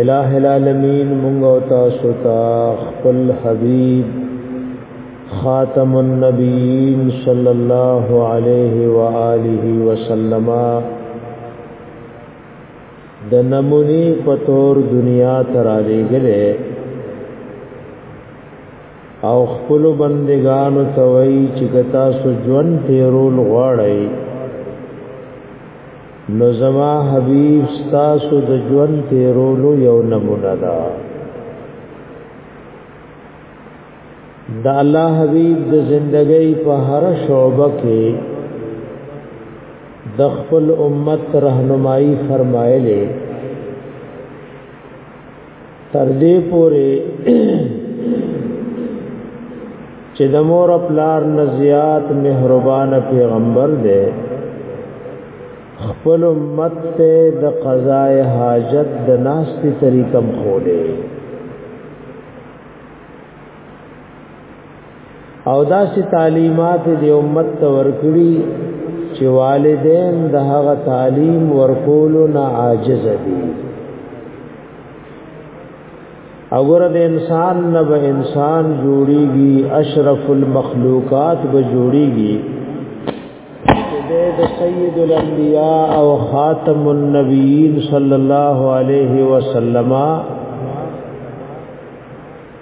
الہ العالمین مونږ او تاسو ته خپل حبیب خاتم النبیین صلی الله علیه و آله وسلم د نمونی پتور دنیا تر علیګره او خپل بندگانو ته وای چې تاسو ژوند تیرول غواړئ نو زما حبیب ستاسو د ژوند تیرولو یو نمونه ده د الله حبیب د زندګۍ په هر شعبه کې د خپل امت رهنمایي فرمایلې تر دې پورې چې د مور پلار نه زیات مهربان پیغمبر دی خپل امت ته د قضای حاجت د ناشتي طریقم خولې او دا سی تعلیمات دی امت ته ورکړي چې والدین د هغه تعلیم ورکول نه عاجز دي اگر د انسان نه به انسان جوړیږي اشرف المخلوقات به جوړیږي د سید الانبیاء او خاتم النبیین صلی الله علیه وسلم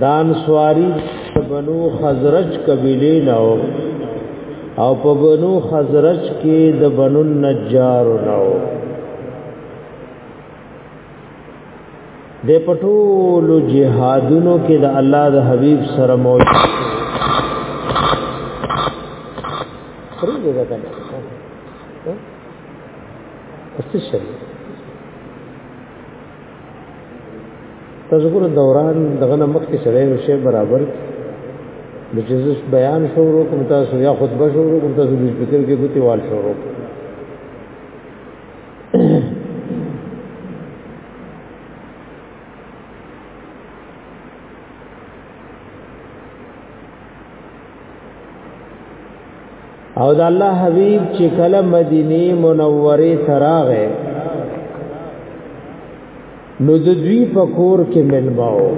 دان سواری بنو خزرج قبیله نو او په بنو خزرج کې د بنو نجار نو د پټول جهادونو کې د الله د حبيب سره موجود خريږي دا کنه څه شي تاسو ګور دوران دغه مخ کې سره یو شی برابر د جزس بیان شروع کوم تاسو یا خطبه شروع کوم تاسو د فکر کې ګوتې وال شروع او د الله حبيب چې کله مدینه منوره تراغه نو د دوی په کور کې ملماو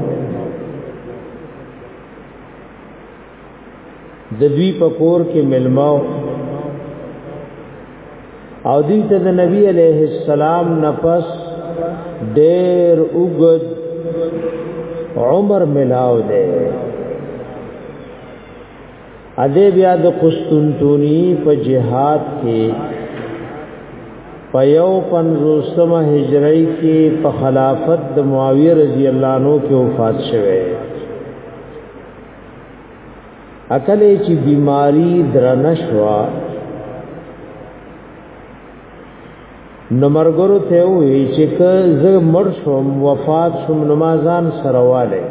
د دوی په کور کې ملماو او دې ته د نبی عليه السلام نفس ډېر وګد عمر ملاو دی ا دې بیا د قسطنطنی په جهاد کې په یو پنځوسمه هجری کې په خلافت د معاویه رضی الله عنه کې وفات شوه اکل چې بیماری درنشوا نمرګرو ته وی چې که زه مر شوم وفات شوم نمازان سرواله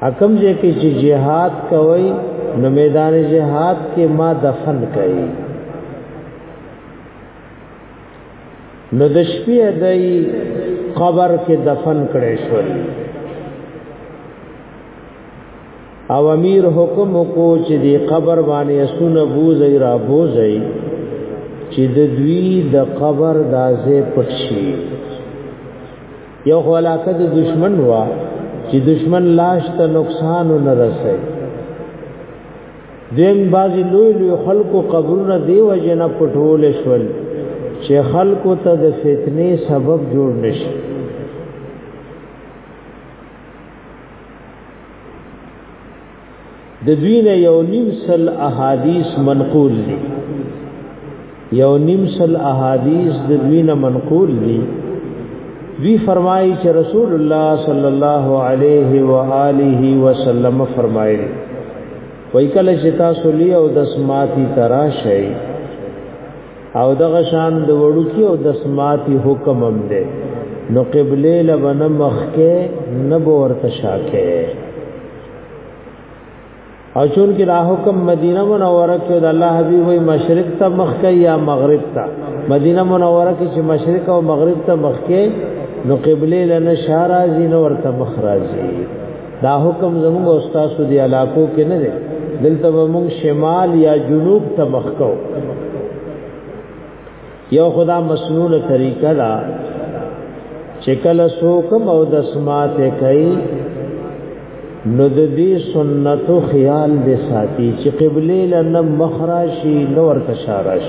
حکم دې کې چې جهاد کوي نو میدان جهاد کې ما دفن کوي نو د شپې دای قبر کې دفن کړي شول او امیر حکم کو چې دی قبر باندې اسونه بوزي را بوزي چې د دوی د قبر دازه پټ شي یو خلاکه د دشمن وا چې دشمن لاش ته نقصان نه رسي دیم بازی لوی لوی خلقو قبرونه دی وجه نه پټول شول چې خلقو ته د فتنې سبب جوړ نشي د دوی نه یو نیم سل احادیث منقول دي یو نیم سل احادیث د دوی نه منقول دي وی فرمایي چې رسول الله صلی الله علیه و آله وسلم فرمایلی وای کله چې تاسو لی او دسماتی تراشی او دغه شان د وړو کې او دسماتی حکم هم ده نو قبله لبنه مخکې نه ورته شاکه او چون کې دا حکم مدینه منوره کې د الله حبیب وي مشرق ته مخ کې یا مغرب ته مدینه منوره کې چې مشرق او مغرب ته مخ کې نو قبله لنه شارازي نو ورته مخ راځي دا حکم زموږ استاد دی علاقو کې نه دی دلته موږ شمال یا جنوب ته مخ کوو یو خدا مسنون طریقه دا چې کله څوک مو د سمات کوي نو د دې سنتو خیال دې ساتي چې قبله لنه مخراشي نور تشارش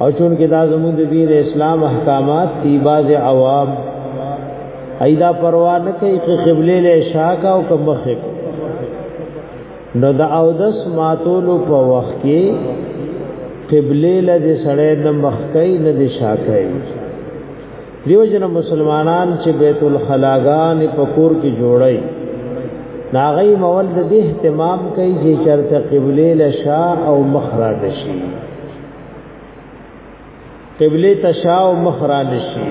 او چون کې دا زموږ د دین اسلام احکامات دی باز عوام ایدا پروا نه کوي چې قبله له شاکا او کمخه نو د اودس ماتولو په وخت کې قبله لږ سړې نه مخ کوي نه د شا کوي دیو جن مسلمانان چې بیت الخلاغان په کور کې جوړي ناغي مول د دې اهتمام کوي چې چرته قبله لشا او مخرا دشي قبله تشا او مخرا دشي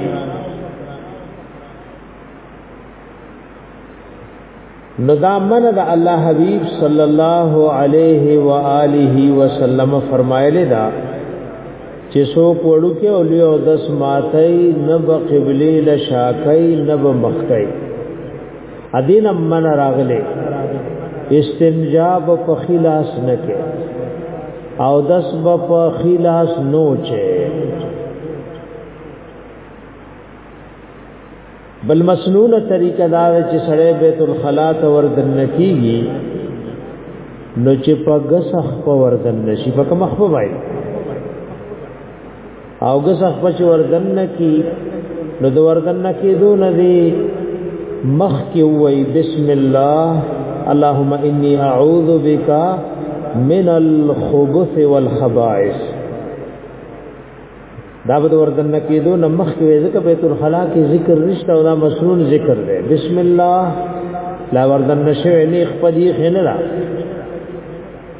نو دا من د الله حبیب صلی الله علیه و آله وسلم فرمایلی دا چې سو کوړو کې اولی او دس ماتای نه به قبله له شاکای نه به مخکای ادین من راغله استنجا په خلاص نه کې او دس په خلاص نوچه بل مسنونه طریقه دا چې سړی بیت الخلا ته وردن کیږي نو چې په غسخ په وردن نشي په کوم خپل وای او غسخ په چې وردن کی نو د وردن کی دون دی مخ کې وای بسم الله اللهم انی اعوذ بک من الخبث والخبائث دا به وردن کېدو نه مخکې ځکه بیت الخلا کې ذکر نشته او دا مسنون ذکر دی بسم الله لا وردن نشوي نه خپل یې خنه را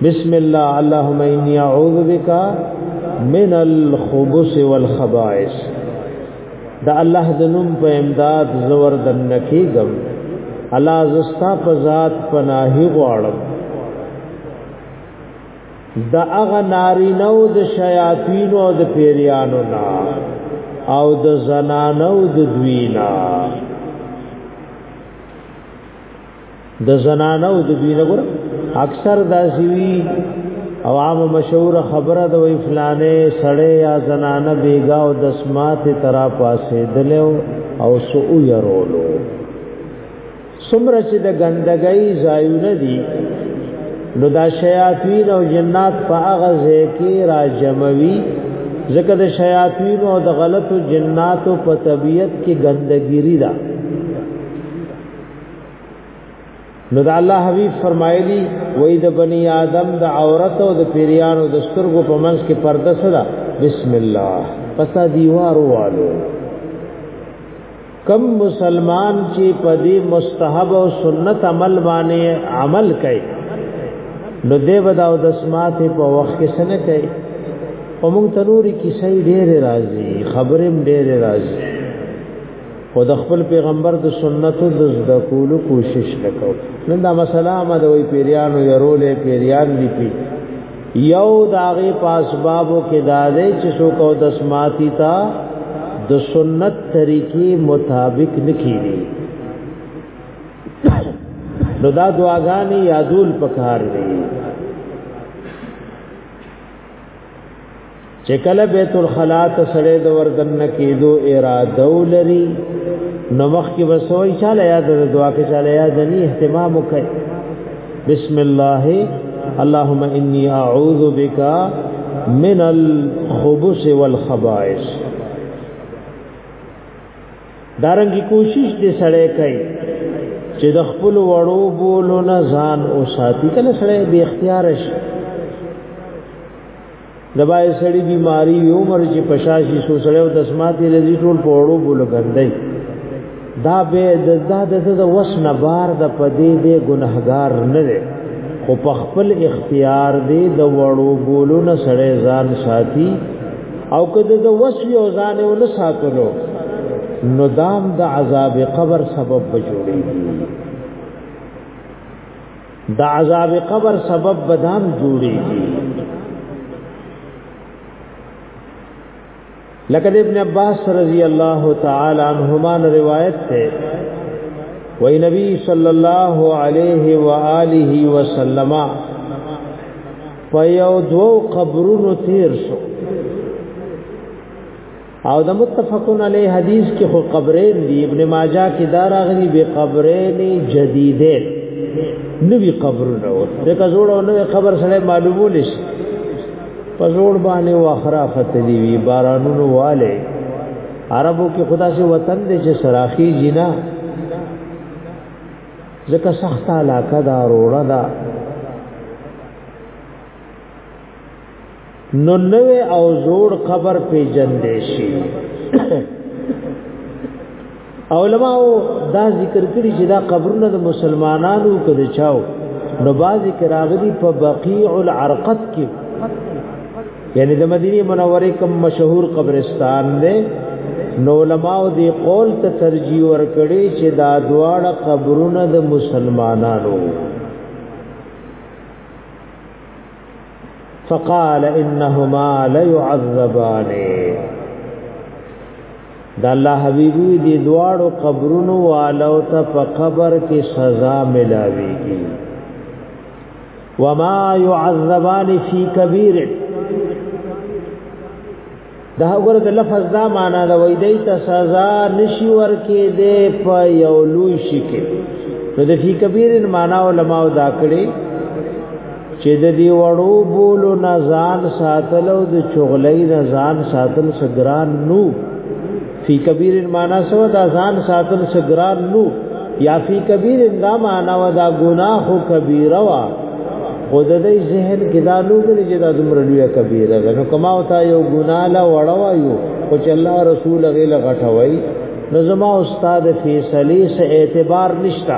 بسم الله اللهم اني اعوذ بك من الخبث والخبائث دا الله د نوم په امداد زور دن کېږم الله زستا په ذات پناهي غواړم د هغه نارینه او د شیاطین او د پیریانو نا او د زنانو او د دوینا د زنانو او د دوینا ګور اکثر داسوی او عام مشهور خبره د وی فلانه سړی یا زنانه بیګا او د سماعت ترا پاسې دلو او سو یرولو سمره چې د ګندګۍ ځایونه دي نو دا شیاطین او جنات په هغه ځای کې راجموي ځکه د شیاطین او د غلطو جناتو په طبیعت کې ګندګيري ده نو دا الله حبیب فرمایلی وای د بنی آدم د عورت او د پیریانو د سترګو په منځ کې پرده سره بسم الله پسا دیوار والو کم مسلمان چې په دې مستحب او سنت عمل باندې عمل کوي نو دې بداو د سماعت په وخت کې سنه کوي او موږ تنوري کیسې ډېر راځي خبرې ډېر راځي او د خپل پیغمبر د سنتو د زده کولو کوشش وکاو نن دا مسله ما د وی پیریانو يرولې پیریان دي پی یو داغه پاس بابو کې دادې چې سو کو د سماعتي تا د سنت طریقې مطابق نکېږي نو دا دعاګانې یادول پکار دي چې کله بیت الخلا ته سره د وردن کېدو اراده ولري نو مخ کې وسوي چاله یاد د دعا کې چاله یاد نه اهتمام وکړي بسم الله اللهم انی اعوذ بک من الخبث والخبائث دارنګي کوشش دې سره کوي چې د خپل وړو بولو نه ځان او ساتي کله سره به اختیار شي دبای سړی بیماری عمر چې پشاشي سو سړی او دسماتې لذي ټول پوړو بول ګرځي دا به د دا د د وس نه بار د پدې دې ګناهګار نه دی خو په خپل اختیار دې د وړو بولو نه سړی ځان ساتي او کده د وس یو ځان یو نه ساتلو نو دام د عذاب قبر سبب به جوړیږي د عذاب قبر سبب بدام جوړیږي لکه د ابن عباس رضی الله تعالی عنهما روایت ده وای نبی صلی الله علیه و آله وسلم په یو دو قبرونو تیر شو او د متفقون علی حدیث کې خو قبرین دی ابن ماجه کې دا راغلی به قبرین جدیدین نوی قبر نه و دغه جوړ او نوی قبر سره معلومول شي په جوړ باندې واخره فتلی وی بارانونو والے عربو کې خدا سے وطن دې چې سراخی جنا ځکه سخت علاقه دا روړه دا نو نوې او زوړ قبر پیجن دی شي علماء دا ذکر کړي چې دا قبرونه د مسلمانانو کده چاو نو بازي کراغلي په بقيع العرقد کې یعنی د مدینه منوره کوم مشهور قبرستان دی نو علماء دی قول ته ترجیح ورکړي چې دا دواړه قبرونه د مسلمانانو فقال انهما ليعذبان دا الله حبيبي دي دواړو قبرونو والو ته په قبر کې سزا ملاويږي وما يعذبان في كبير دا وګوره د لفظ دا معنا دا وای دی ته سزا نشي ورکې دی په یو لوی شي کې نو د فی کبیر معنا علماء دا کړي چې د دې وړو بولو نزان ساتلو د چغلې نزان ساتل سګران نو فی کبیر معنا سو دا ځان ساتل سګران نو یا فی کبیر دا معنا و دا گناہ کبیره وا خود دې ذهن کې دا لوګل چې دا دومره لویه کبیره ده نو کما او تا یو ګناه لا وړوا یو او چې الله رسول غیله غټوي نو زما استاد فیصله سه اعتبار نشتا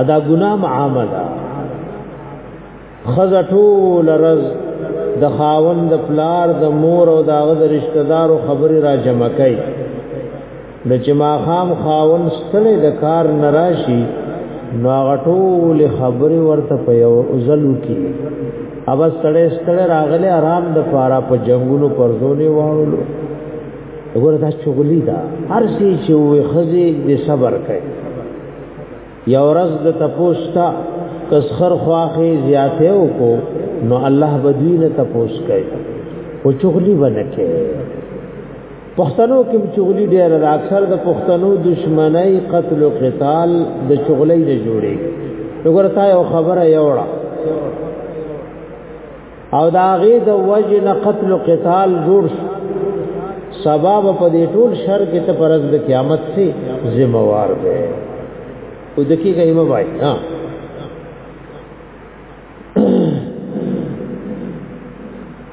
ادا ګنا معامله خزه ټول رز د خاوند د پلار د مور او د هغه د رشتہ دارو خبرې را جمع کړي د چې ما خام خاوند ستلې د کار نراشي نو هغه ټول خبرې ورته په یو ځلو کې اوبه ستړې ستړې راغله آرام د پاره په جنگونو پرځونی واړو وګوره دا چغلی دا هر شي چې وې خزي د صبر کوي یو ورځ د تپوستا کس خر خواخه زیاته وکړو نو الله بدوینه تپوس کوي او چغلی بنکه پښتنو کې چغلی ډیر د اکثر د پښتنو دشمنی قتل او قتال د چغلی نه جوړي وګورتا یو خبره یوړه او دا غي د وجه نه قتل او قتال جوړ شو سبب په دې ټول شر کې ته پرز د قیامت سي ذمہوار دی او دکی گئی ما بھائی ہاں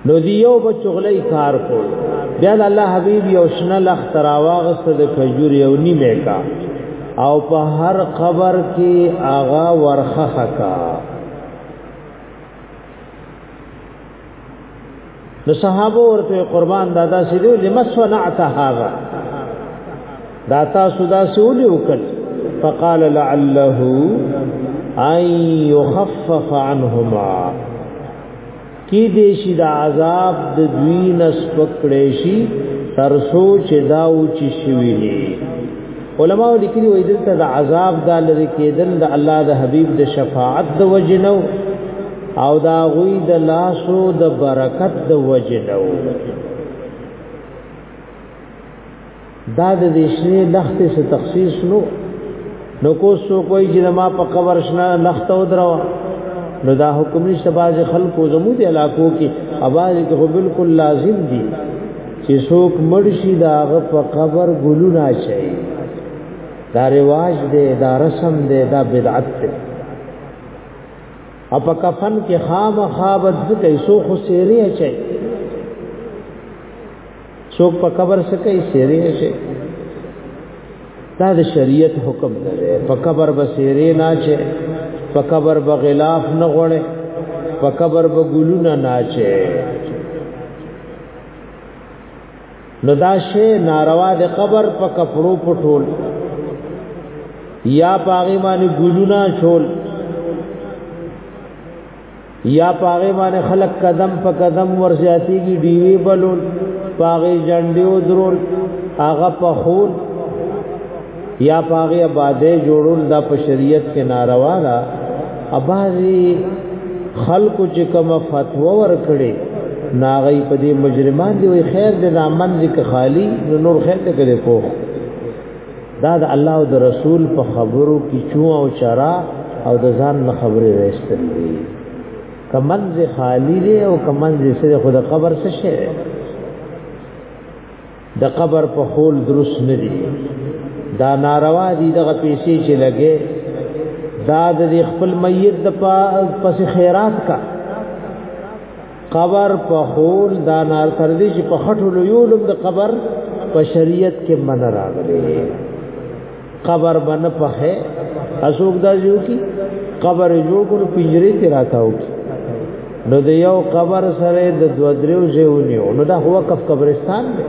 نو دیو په چغلې کار کول بیا الله حبیب یو شنه لخ تراواغست د کجور یو نیمه کا او په هر قبر کې آغا ورخه کا نو صحابه ورته قربان دادا سیدو لمسونعت هاغه دا تاسو دا سولې وکړ فقال لعله ان يخفف عنهما کی دې شي دا عذاب د دوی نس پکړې شي تر سوچ دا او چې شوی علماء لیکلي وي دلته د عذاب د لری کېدل د الله د حبيب د شفاعت د وجنو او دا غوي د لاسو د برکت د وجنو دا د دشنی لخت سے تخصیص نو نو کو سو کوئی چې ما په قبر شنه لخت او درو نو دا حکم نشته باز خلکو زمو دي علاقو کې اواز کې بالکل لازم دي چې څوک مړ شي دا هغه په قبر ګلونه شي دا رواج دی دا رسم دی دا بدعت دی اپا کفن کې خام خابت ځکه سو خو سیری اچي څوک په قبر سکه سیری اچي دا د شریعت حکم دی په قبر به سیری نه اچي په قبر به غلاف نه غړي په قبر به ګلونه نه اچي نو دا شی ناروا د قبر په کپړو پټول یا پاغه باندې ګلونا شول یا پاغه باندې خلق قدم په قدم ورسیاتیږي دیوی بلول پاغه جنډیو درول هغه په خول یا پاغه آبادې جوړول دا په شریعت کې ناروا ده ابازي خلق چې کوم فتوا ورکړي ناغي په دې مجرمان دی وي خیر دې نامن دې که خالی نور خیر ته کړي کو دا د الله او د رسول په خبرو کې چو او چرا او د ځان نه خبره وېستل دي کمن دې خالی دی او کمن دې سره خود خبر څه شي د قبر په خول درست نه دي دا ناروا دي دغه پیسې چې لګې دا د خپل میت د پس خیرات کا قبر په خول دا نار تر دې چې په خټو لویولم د قبر په شریعت کې من راغلي قبر بن پخه اسوک دا جو کی قبر جوړ کړ پنجره ته راتاو کی نو د یو قبر سره د دو دریو ځایونیو نو دا هو کف قبرستان دی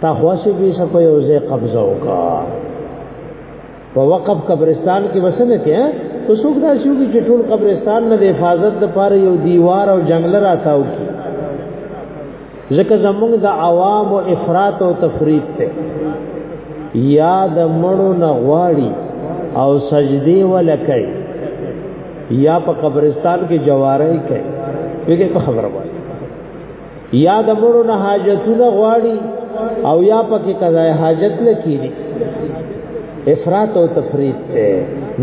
تا خواسي به سپه یو ځای قبضه وکا په وقف قبرستان کې وسنه کې ته څوک دا شو چې ټول قبرستان نه د حفاظت لپاره یو دیوار او جنگل راتاو کی ځکه زمونږ د عوام او افراط او تفریط ته یا د مړو نه غواړي او سجدي ولکې یا په قبرستان کې جواري کوي وګړي په خبره وایي یا د مړو نه حاجتونه غواړي او یا پکې قضای حاجت نه کیږي افراط او تفریط ته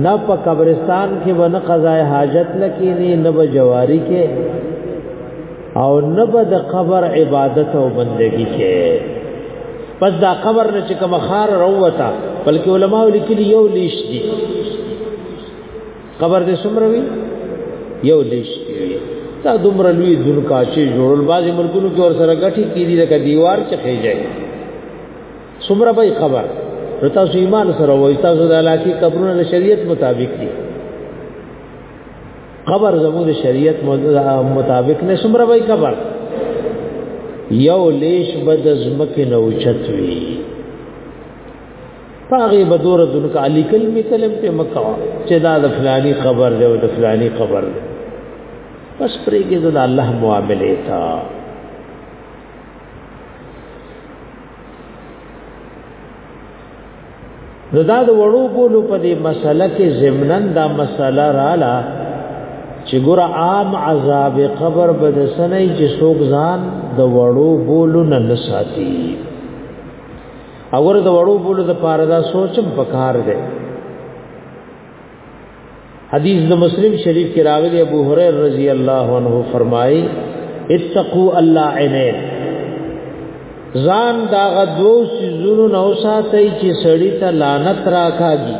نه په قبرستان کې ونه قضای حاجت نه کیږي نه به جواري کې او نه به د قبر عبادت او بندگی کې پس دا قبر نه چې کوم خار روتا بلکې علما لیکلي یو لیش دي قبر دې سمروي یو لیش دي دا دومره لوی ځل کاچې جوړول بعضي ملکونو کې ور سره غټي کیږي لکه دیوار چې خېږي سمره به قبر نو تاسو ایمان سره وای تاسو د علاقې قبرونه د شریعت مطابق دي قبر زموږ د شریعت مطابق نه سمره وای قبر یو لیش بد زمکه نو چتوي پاغه بدور دن کا علی کل می کلم په مکه چې دا د فلانی قبر دی او د فلانی قبر دی پس پرېږي د الله معاملې تا نو دا د وړو کولو په دې مسله کې ضمنن دا مسله رااله چې ګور عام عذاب قبر بد سنې چې څوک ځان د وړو بولو نه لساتي اور د وړو بولو د پاره دا سوچم پکار دی حدیث د مسلم شریف کې راغلی ابو هريره رضی الله عنه فرمایي اتقوا الله عینین ځان دا غدو سيزونو نو ساتي چې سړی ته لعنت راکاږي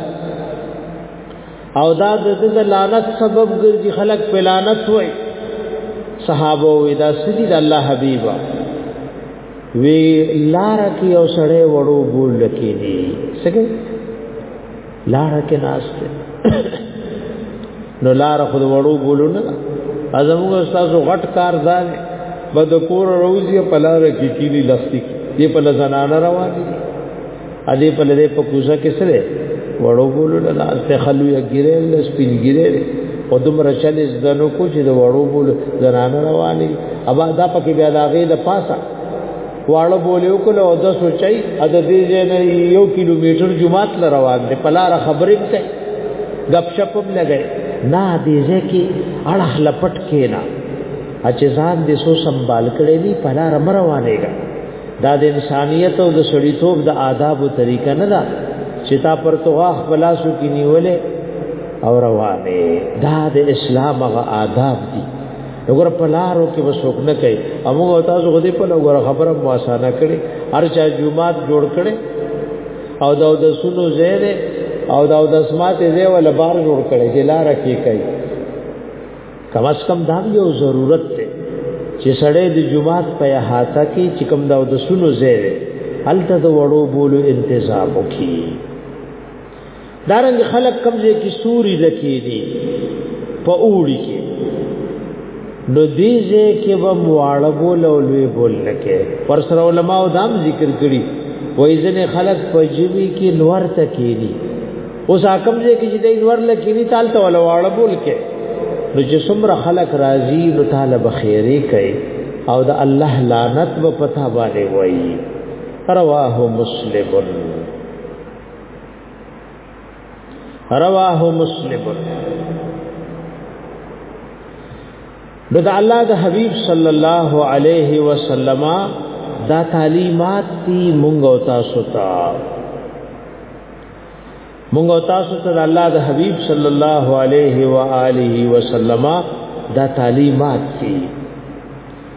او دا د دې لعنت سبب ګرځي خلک په لعنت وای صحابه وې دا سدي د الله حبيبا وی لار کې او سړی وړو بول لکې دي څنګه لار کې ناشته نو لار خود وړو ګولو نه ازموږ استاد غټ کار ځان بد کور روزي په لار کې کینی لستی دی په لزنانه روان دي ا دې په لري په کوزه کې سره وړو ګولو نه لار ته خلو یې ګیرل لس پین ګیرل او دومره چل زدنو کو چې د وړو ګولو زنانه رواني ابا دا پکې بیا دا غي د پاسه واړه بولیو کله او د سوچي د دې ځای یو کیلومتر جمعات ل روان دي په لار خبرې کوي غپ شپ هم لګي نه دې ځای کې اړه لپټ کینا اچ ځان دې سو سنبال کړې دي په لار مروانېږي دا د انسانیت او د سړیتوب د آداب او طریقه نه ده چې تا پر توغه خلاصو کې نیولې او روانه دا د اسلام غ آداب دي وګوره په لارو کې وسوک نه کوي هغه تاسو غوډي په لګور خبره مواسانه کړي هر چا جمعات جوړ کړي او دا د سونو زیره او دا د اسمات زی ول بار جوړ کړي چې لار کې کوي کم از کم دا یو ضرورت دی چې سړی د جمعات په احاطه کې چې کوم دا د سونو زیره هلته د وړو بولو انتظام وکړي دارنګ خلق کمزې کې سوري لکې دي په اوړي کې نو دې ځای کې به مواړه بول او لوی بول لکې پر سره علما او دام ذکر کړي وای ځنې خلق په جمی کې نور تکې دي اوس حکم دې کې چې دې نور لکې دي تال ته ولا واړه بول کې نو چې څومره خلق راضي نو تعالی بخیره کوي او د الله لعنت په پتا باندې وایي رواه مسلمن رواه مسلم دغه الله د حبيب صلی الله علیه وسلم دا تعلیمات دی مونږ او تاسو ته مونږ او تاسو ته الله د حبيب صلی الله علیه و آله وسلم دا تعلیمات دي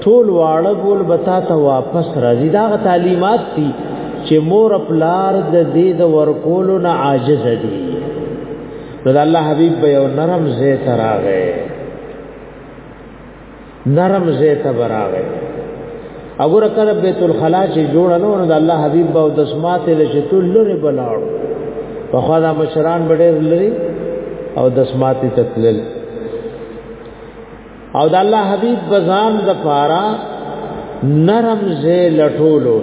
ټول واړه ګول بتا ته واپس راځي دا تعلیمات دي چې مور پلار د دې د ورکول نه عاجز دي نو د الله حبيب به یو نرم زه تراغه نرم زه تبراغه اگر کله بیت الخلا چې جوړ نه ونه د الله حبيب به د سمات له چتول لري بلاړ په خوا د مشران بډېر لري او د سمات تتلل او د الله حبيب بزان د پارا نرم زه لټولو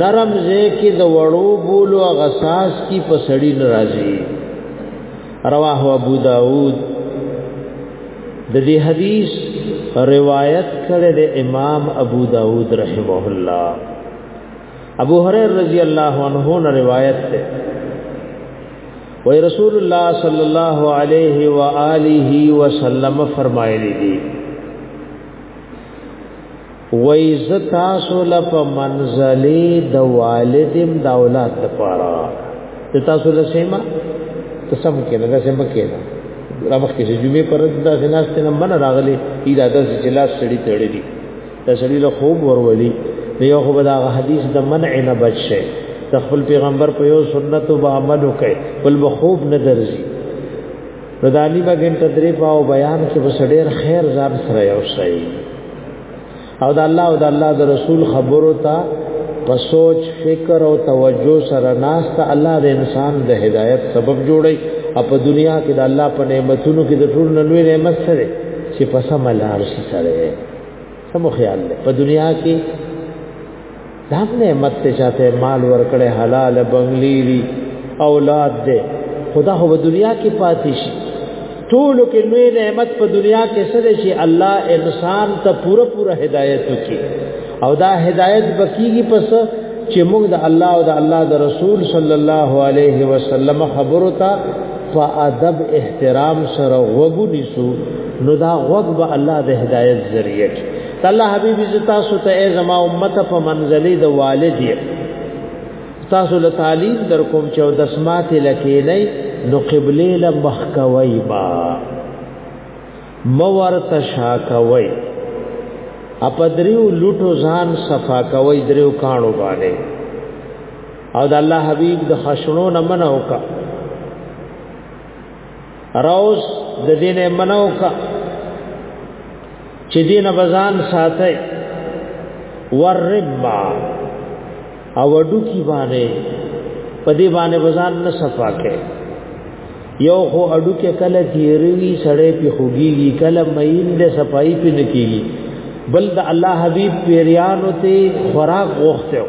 نرم زه کې د وړو بولو غساس کی پسړی ناراضي رواه ابو داود د دې حدیث روایت کړی د امام ابو داود رحمه الله ابو هريره رضی الله عنه نه روایت ده وی رسول الله صلی الله علیه و آله وسلم فرمایلی دی وی ز تاسو لپ منزلی د والدم د اولاد لپاره ته تاسو له سیما ته سم کې نه سم کې نه را مخکې چې جمعې پر د جناز ته نه من راغلي اراده چې لاس سړی تړلی تسلیل خوب ورولي نو یو خو دا حدیث د منع نه بچ شي د خپل پیغمبر په یو سنت او عمل وکړي بل به خوب نه درځي نو د علی بګن تدریف او بیان کې به ډېر خیر ځان سره یو شي او د الله او د الله د رسول خبرو ته په سوچ فکر او توجه سره ناس ته الله د انسان د هدایت سبب جوړي او په دنیا کې د الله په نعمتونو کې د ټول نلوي نعمت سره چې په سم لار شي سره سمو خیال لے په دنیا کې دام نعمت ته چاته مال ورکړې حلال بنگلی دی اولاد دې خدا هو په دنیا کې پاتې شي ټول کې لوی نعمت په دنیا کې سره شي الله انسان ته پوره پوره هدایت وکي او دا هدایت بکیږي پس چې موږ د الله او د الله د رسول صلی الله علیه وسلم خبرو ته په ادب احترام سره وګونیسو نو دا غوږ به الله د هدایت ذریعہ کی الله حبیب ز تاسو ته ای زما امت په منزلی د والد یې تاسو له تعلیم در کوم چې د سمات لکې نه نو قبله له مخ کوي با مور تشا کوي اپدریو لټو ځان صفا کوي دریو کانو باندې او د الله حبیب د خشنو نه منو کا روز د دین منو کا چې دین بزان ساتي وربا او وډو کی باندې په دې باندې بزان نه صفا کې یو خو اډو کې کله تیروي سړې په خوګيږي کله مېین د صفائی په نکېږي بل د الله حبيب پیریانو ته خوراک غوښته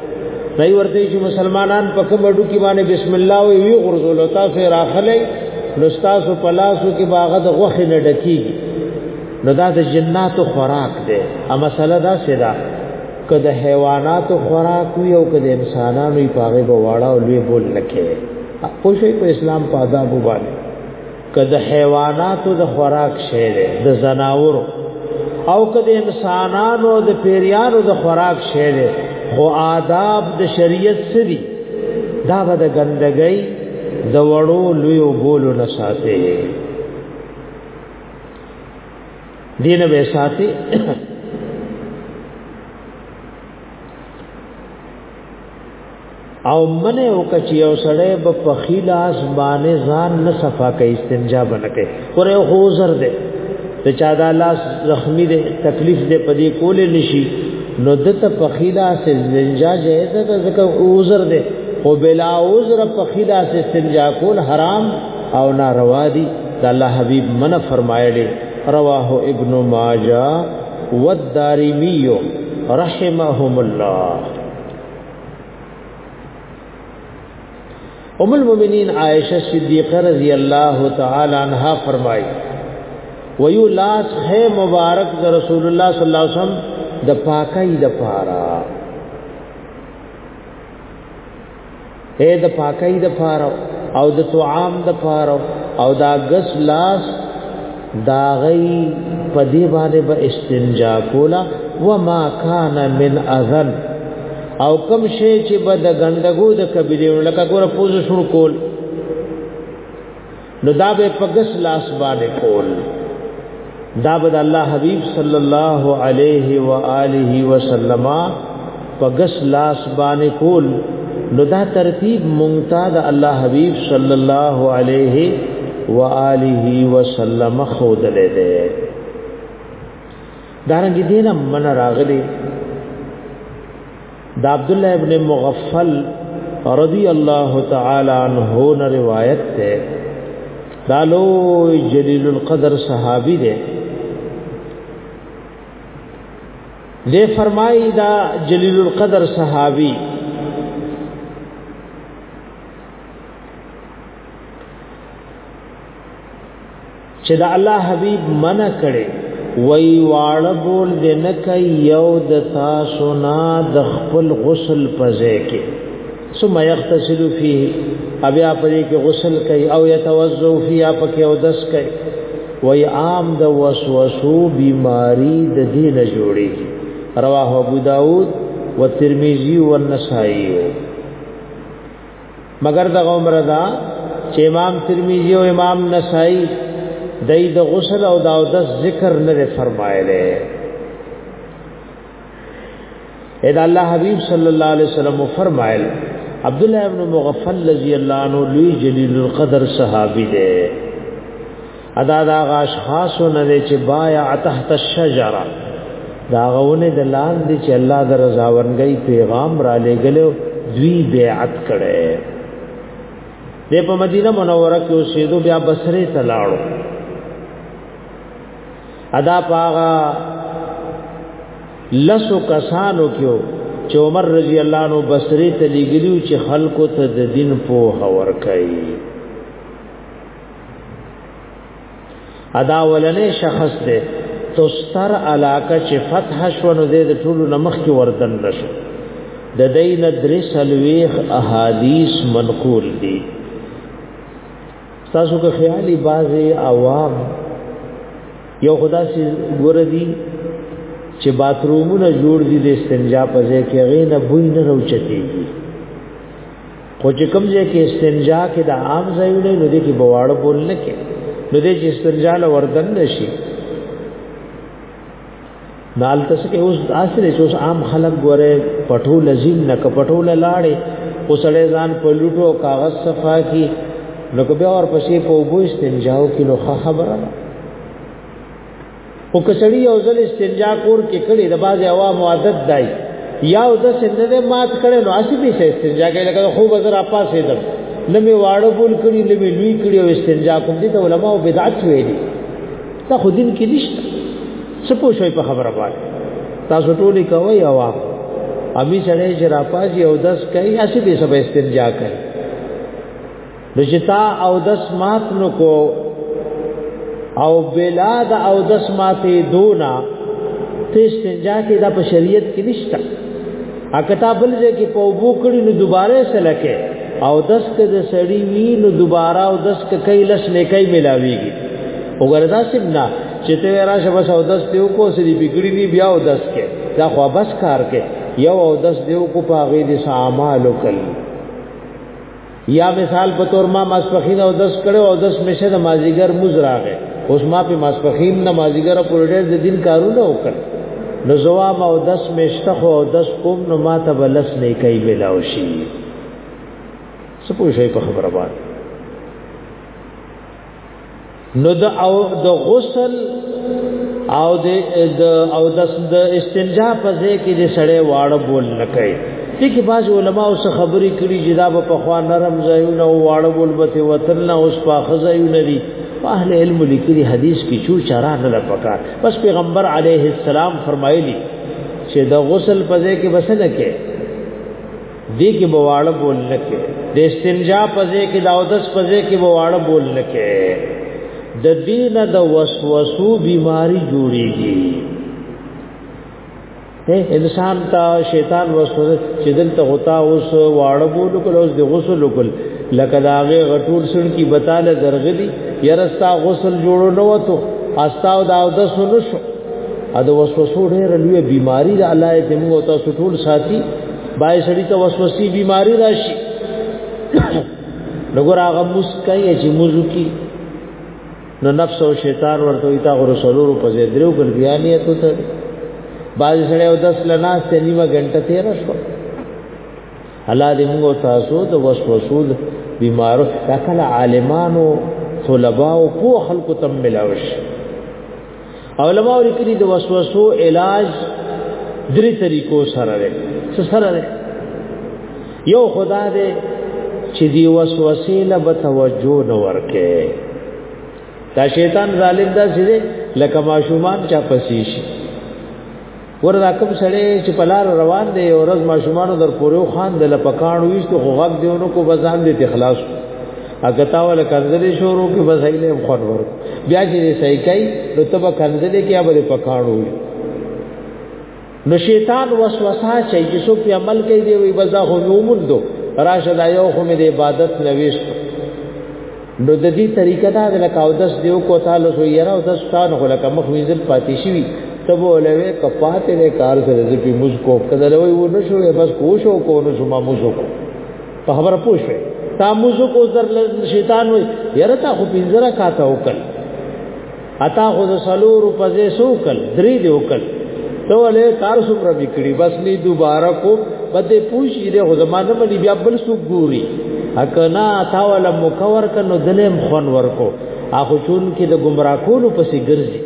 دی ورته چې مسلمانان په کوم ډو کې باندې بسم الله وی وی غرزول تاسو راخلې لستاسو پلاسو کې باغ د غوخ نه ډکی نو دا د جناتو خوراک دی ا مسله دا سدا که د حیواناتو خوراک وي او که د انسانانو په هغه بواړه او لوی بول لکه پوښي په اسلام په آداب باندې که د حیواناتو د خوراک شی دی د زناورو او که د انسانانو د پیریانو د خوراک شی دی خو آداب د شریعت سری دا به د ګندګۍ د وړو لوی او بولو نه ساتي دین به ساتي او منه او کچ یو سړی به په خلاص باندې ځان نه صفا کوي استنجا بنکه پرې هو زر ده ته چا دا لاس زخمی ده تکلیف ده پدې کولې نشي نو دته په خلاص استنجا جایز ده ځکه عذر ده او بلا عذر په خلاص استنجا کول حرام او ناروا دي د الله حبيب من فرمایلی رواه ابن ماجه والدارمي رحمهم الله ام المؤمنین عائشہ صدیقہ رضی اللہ تعالی عنہا فرمائی ویو لاس خے مبارک د رسول اللہ صلی اللہ علیہ وسلم د پاکی د پارا اے د پاکی د پارا او د طعام د پارا او دا غس لاس داغی په دی باندې به استنجا کولا وما کان من اذن او کم شی چې به د غندګو د کبیره لکه ګور پوز شروع کول نو دا به پګس لاس باندې کول دا به الله حبیب صلی الله علیه و آله وسلم په ګس لاس باندې کول نو دا ترتیب مونږه د الله حبیب صلی الله علیه و آله وسلم خود له ده دارنګ دین من راغلی دا عبد الله ابن مغفل رضی الله تعالی عنہ نے روایت ہے دالو جلیل القدر صحابی دے دې فرمایي دا جلیل القدر صحابي چې دا الله حبيب منع کړي وای واړه بول دې نه کوي یو د تاسو نه د خپل غسل پځه کې ثم يغتسل فيه ابیا پرې کې غسل کوي او يتوضو فيه پکې او دس کوي وای عام د وسوسو بیماری د دینه جوړي رواه ابو داود و ترمذی و النسائی مگر د عمر دا چې امام ترمذی او امام نسائی دای د غسل او داودس ذکر نه فرمایله اې دا الله حبيب صلی الله علیه وسلم فرمایل عبد الله ابن مغفل رضی الله عنه لوی جلیل القدر صحابي دی ادا دا غاش خاص نه دی چې بایا تحت الشجره دا غونه د لاندې چې الله د رضاونګي پیغام را لېګلو دوی بیعت کړي د په مدینه منوره کې اوسېدو بیا بصره ته لاړو ادا پاغا لسو کسانو کیو چې عمر رضی الله عنه بصری ته لګیو چې خلکو ته د دین په هور کوي ادا ولنې شخص دی تستر علاقه چې فتح شونه د ټولو نمخ کې وردن نشو د دین درس الویخ احادیث منقول دي تاسو که خیالي بازي عوام یو خدا سي ګور دي چې باترومونه جوړ دي د استنجا په ځای کې غي نه بوی نه روچتيږي خو چې کوم ځای کې استنجا کې د عام ځای نه نو دي کې بواړه بول نه کې نو دې چې استنجا له وردن نشي نه التس کې اوس اصله چې اوس عام خلک ګوره پټو لزین نه کپټو لاړې اوسړې ځان په لوټو کاغذ صفا کی نو که بیا اور پسې په وبو استنجاو کې نو خبره ده او کسړی یو ځل استنجا کور کې کړي د باز عوام عادت دی یا او د سنده ده مات کړي نو اسی به استنجا کوي لکه خو بزر اپا سي دم لمه واړو بول کړي لمه لوی کړي او استنجا کوم دي ته علماء بدعت ویلي دا خو دین کې نشته څه پوه شوي په خبره باندې تاسو ټول کوي عوام امي سره چې راپاجي او دس کوي اسی دې سبا استنجا کوي رجتا او دس مات نو کو او بلاد او دس ماته دونا ته استنجا کې دا په شریعت کې نشته ا کتاب بل ځای کې په وبو کړي نو دوباره سلکه او دس کې د سړی وی نو دوباره او دس کې کای لس نه کای ملاويږي وګوردا سیدنا چې ته راشه بس او دس ته کو سړي بګړي نی بیا او دس کې دا خو بس کار کې یو او دس دیو کو پاغې دي سامالو کړي یا مثال په تور ما ماسپخین او دس کړو او دس مشه د مازیګر موز راغې اوس ما په ماسپخین نه مازیګر پر ډېر د دین کارونه وکړ نو زوام او دس مشته خو او دس کوم نو ما ته بلس نه کوي بلاو شي سپوږی په خبره باندې نو د او د غسل او د او د استنجا په ځای کې د سړې واړه بول لکې دي کې باز علما اوس خبرې کړي چې دا په خوا نرم ځایونه او واړه بول به وتل نه اوس په خزایونه دي اهل علم لیکلي حدیث کې چور چرا نه پکار بس پیغمبر علیه السلام فرمایلی چې د غسل په ځای کې بسنه کې دې کې بواړه بول نه کې د استنجا پځې کې دا او دس پځې کې بواړه بول نه کې د دین د وسوسو بیماری جوړیږي انسان ته شیطان وسوسه چې دلته غوتا اوس واړه بول کول اوس د غسل وکړ لکه داغه غټور سن کی بتاله درغلی یرستا غسل جوړو نو وته استاو دا او دس نشو ا د وسوسو ډېر لوی بیماری د الله دې موږ تاسو ټول ساتي بای سړی ته وسوسې بیماری راشي لګور هغه مسکای چې موضوع کی نو نفس او شیطان ورته ایتا غو رسولو په ځای درو کړ بیا نه ته ته باز سره او دس لناس ته نیمه غنټه تیر شو الله دې موږ تاسو د وسوسو بیمارو کله عالمانو طلباء او خلکو تم ملاوش علماء لیکلي د وسوسو علاج درې طریقو سره دی څه سره دی یو خدا دی چې دی وسوسې نه به توجه نه ورکه دا شیطان ظالم دا سیده لکه ماشومان چا پسیشي ور دا کوم سړی چې په لار روان دی او ورځ ماشومانو در پورې خان د لپکان ویشت خو غږ دیونو کو بزان دې تخلاص اګه تا ول کنځلې شروع کې بس ایله خور ور بیا چې صحیح کوي نو تب کنځلې کې به پکاړو نو شیطان وسوسه چې چې څوک په عمل کوي دی وي بس دا خو مومن دو راشه دا یو خو مې د عبادت نوښت نو د دې طریقه دا د کاودس دیو کو تعالی سو یرا او دس تان خو لکه مخ ویزل پاتې شي تب ولوي کفات نه کار سره د پی موز کو کله لوي و نشو بس کوشو کو نو شما موز کو په خبره پوښوي تا موز کو زر شیطان وي یرا تا خو پینځره کاته وکړ اتا خو د سلور په ځای سوکل درې دی وکل ته ولې کار سو پر وکړي بس ني دوباره کو بده پوښي دې خو زمانه باندې بیا بل سو ګوري اکنا تا ولا مکور کنو دلم خون ورکو اخو چون کې د گمراه کولو پسې ګرځي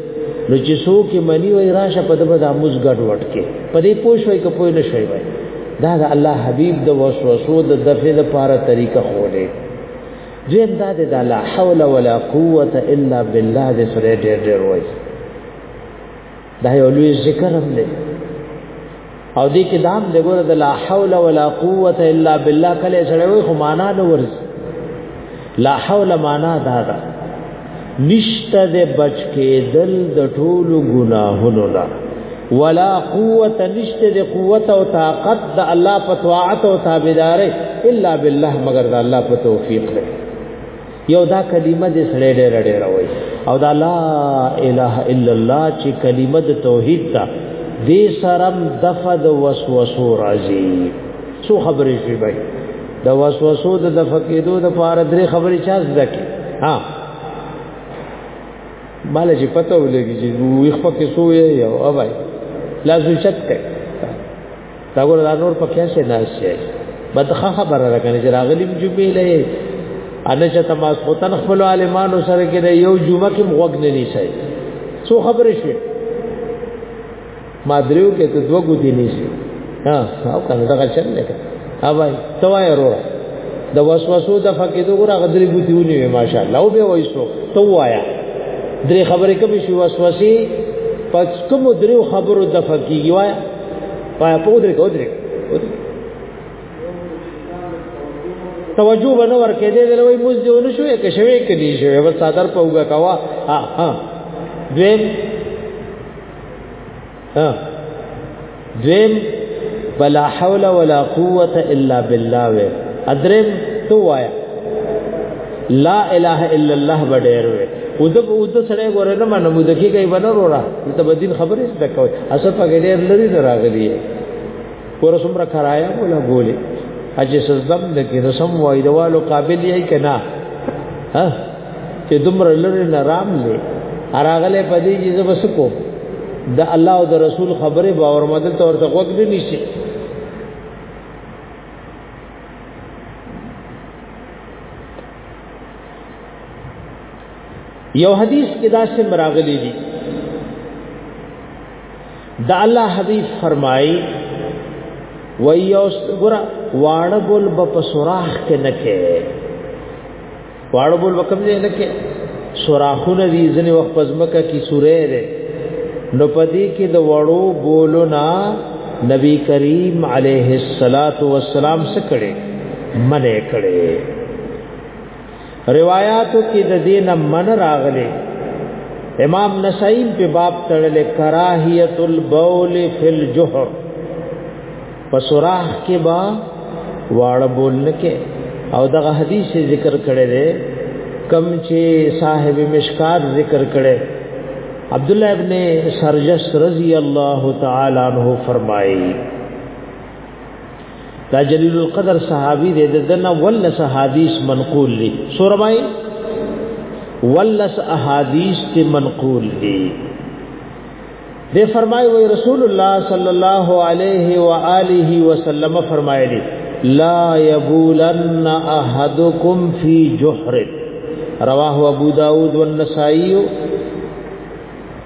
نو چې سو کې منی وای راشه په دغه د اموز ګډ وټ کې په دې پوښوي کپوي نشوي وای دا د الله حبيب د وسوسو د دفع لپاره طریقه خو دی دویم دا دی دا لا حول ولا قوت الا بالله دې سره ډېر ډېر وایي دا یو لوی ذکر هم دی او دې کې دام دې ګوره د لا حول ولا قوت الا بالله کله سره وي خو معنا نه ورز لا حول معنا دا ده نشته د بچ کېدل د ټولو ګناهونو نه ولا قوت نشته د قوت او طاقت د الله په طاعت او تابعداري الا بالله مگر د الله په توفیق دی یو دا کلمه د سړې ډېر ډېر وای او دا لا اله الا الله چې کلمه د توحید ده دې سرم دفد وسوسو راځي سو خبرې شي بھائی د وسوسو د دفقېدو د پاره درې خبرې چا زده کی ها مال چې پته ولګي چې وی خپل کې سوې یو اوبای لازم چت کوي دا ګور دا نور په کیسه نه شي بدخه خبره راکنه چې راغلیم جمعې لې انا چې تماس پتن خپل عالمانو سره کې یو جمعه کې مغوګ نه نیسي څو خبرې شوي ما دریو کې ته دوه ګوتې نیسي ها او کنه دا چل نه کا ها بھائی توای رو د وسوسو د فقیدو ګره غدري ګوتې ونی ماشاء الله او به وایسو تو وایا درې خبرې کوي شو وسوسي پس کوم دریو خبرو د فقیږي وایا وایا په درې کو درې توجه ونه ورکې دې دلوي موږ دې ونه شوې کې شوې کې دې شوې بس صدر په وګه کوا ها ها دوی ها دویم بلا حول ولا قوت الا بالله و ادرم تو وایا لا اله الا الله بډیر و او د او د سره ګوره نه منو د کیږي بنور را ته بدین خبرې څه کوي اصل پکې ډیر لري نه راغلی ګور څومره کرایا ولا ګولې اجه سزم د کې نو سم وای دوالو قابل یې کنا ها چې دومره لری نه رام لې اراغله پدې چې زبس کو د الله او د رسول خبره باور مدد تور ته وګ دي نشي یو حدیث کې دا سم راغلي دي د الله حبیب فرمای و یوس ګور واړه بول په سوراخ کې نه کې واړه بول وکم دې نه کې سوراخونه دې ځنې وخت پزمکه کې سورې ده نو پدې کې د وړو بولو نا نبی کریم علیه الصلاۃ والسلام سره کړي منه کړي روایاتو کې د دین من راغلي امام نسائی په باب تړل کراهیت البول فی الجحر پسوراخ کې با واړه بولنه کې او دغه حدیث ذکر کړی دی کم چې صاحب مشکات ذکر کړي عبد الله ابن سرجس رضی الله تعالی عنہ فرمایي دا جلیل القدر صحابي دی دنه ول صحابیس منقول دی سورمای ولس احادیث ته منقول دی دی فرمای وی رسول الله صلی الله علیه و آله وسلم فرمایلی لا یبولن احدکم فی جحر رواه ابو داود والنسائی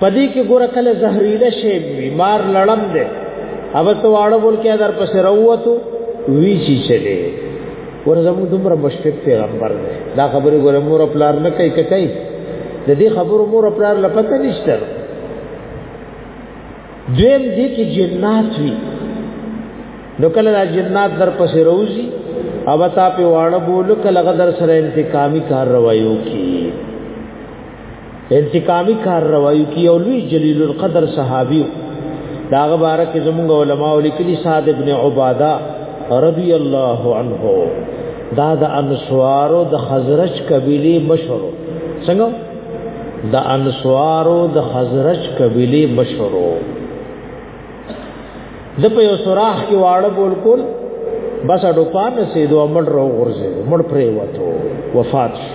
پدې کې ګوره کله زهريله شی وي مار لړم دی اوبه ته واړه بول کې در پسې راووتو وی چی چلے ورزمو دومره مشفق پیغمبر دی دا خبره ګوره مور خپلار نه کوي کوي د دې خبرو مور خپلار لپته نشته دویم دې کې جنات وی نو کله دا جنات در پسې روزي او تا په واړه بول کله غدر سره انتقامي کار روایو کی انتقامی کارروایی کی او لوی جلیل القدر صحابی دا غبارک زمونږ علماء لیکلی سعد ابن عباده رضی الله عنه دا د انصارو د خزرج قبیله مشهور څنګه د انصارو د خزرج قبیله مشهور د په یو سوراخ کې واړه بول کول بس اډو پان سیدو امړ رو غرزه مړ پرې وته وفات شو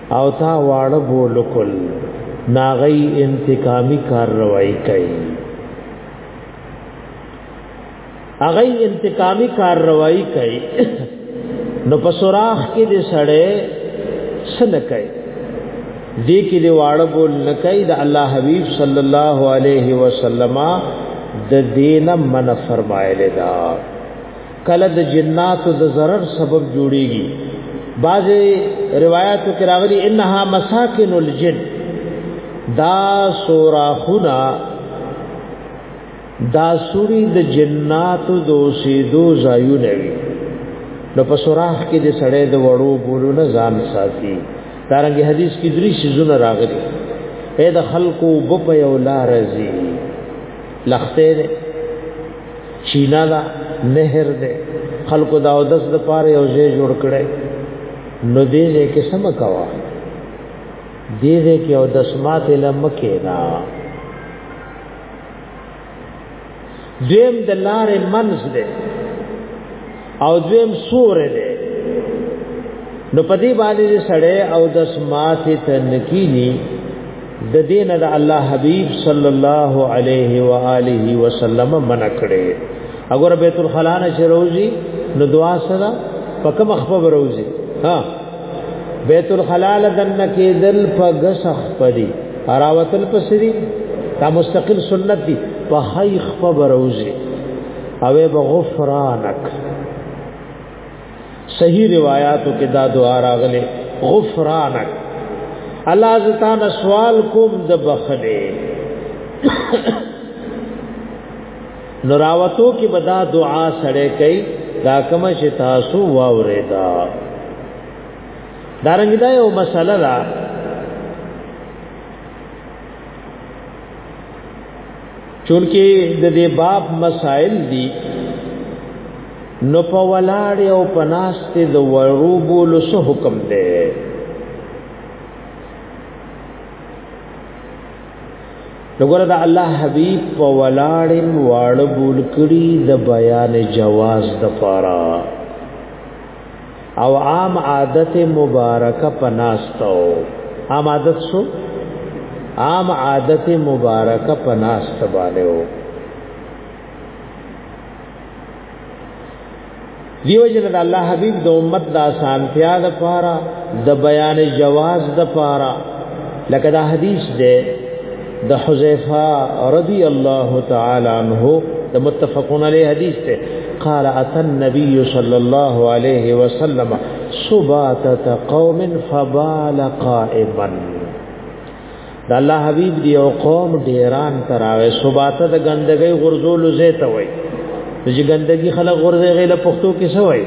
او تا واړه بولکل ناغی انتقامی کارروائی کئی اغی انتقامی کارروائی کئی نو په سوراخ کې د سړې سن کوي دې کې د واړه بول نه کوي د الله حبيب صلی الله علیه وسلم د دینه من فرمایلی دا کله د جناتو د ضرر سبب جوړیږي بعض روایتو کې راغلي انها مساکن الجن دا سوراخنا دا سوري د جناتو د اوسېدو ځایونه وي نو په سوراخ کې د سړې د وړو ګورو نه ځان ساتي دارنګه حدیث کې درې شیزونه راغلي اې د خلکو بپ یو لارزي لخته چینا دا نهر دی خلکو دا اودس د پاره یو ځای جوړ کړي نو دې ځای کې سم کوا دې ځای کې اودس ماته لمکه دا دیم د لارې منځ دی او دویم سور دی نو پدی باندې سړی او د سماته تنکینی د دین د الله حبیب صلی الله علیه و آله وسلم منع کړي اگر بیت الخلا نه شروزی نو دعا سره پکم خپب روزی ها بیت الخلا لدن کېدل په غس خپدي اراوتل پسری دا مستقل سنت دی په حی خپب روزی اوه بغفرانک صحیح روایاتو کې دا دعا راغله غفرانک الله زتان سوال کوم د بخله نراوتو کې بدا دعا سره کوي دا کوم چې تاسو واورې دا دارنګ دا یو مسله ده چونکه د دې باب مسائل دي نو په ولاړ او پناست د وروبو لس حکم دی نګور دا الله حبیب په ولاړم واړ بول کړي د بیان جواز د پاره او عام عادت مبارک پناستو عام عادت سو عام عادت مبارک پناست باندې وو دیو جن د الله حبیب د امت د اسانتیا د پاره د بیان جواز د پاره لکه دا حدیث ده د حذیفه رضی الله تعالی عنہ د متفقون علی حدیث ته قال اتى النبي صلى الله عليه وسلم سباتة قوم فبال قائما د الله حبیب دی او قوم ډیران تراوه سباتة د ګندګي غرزول زیته وای چې ګندګي خلک غرزه غیله پښتو کې سوای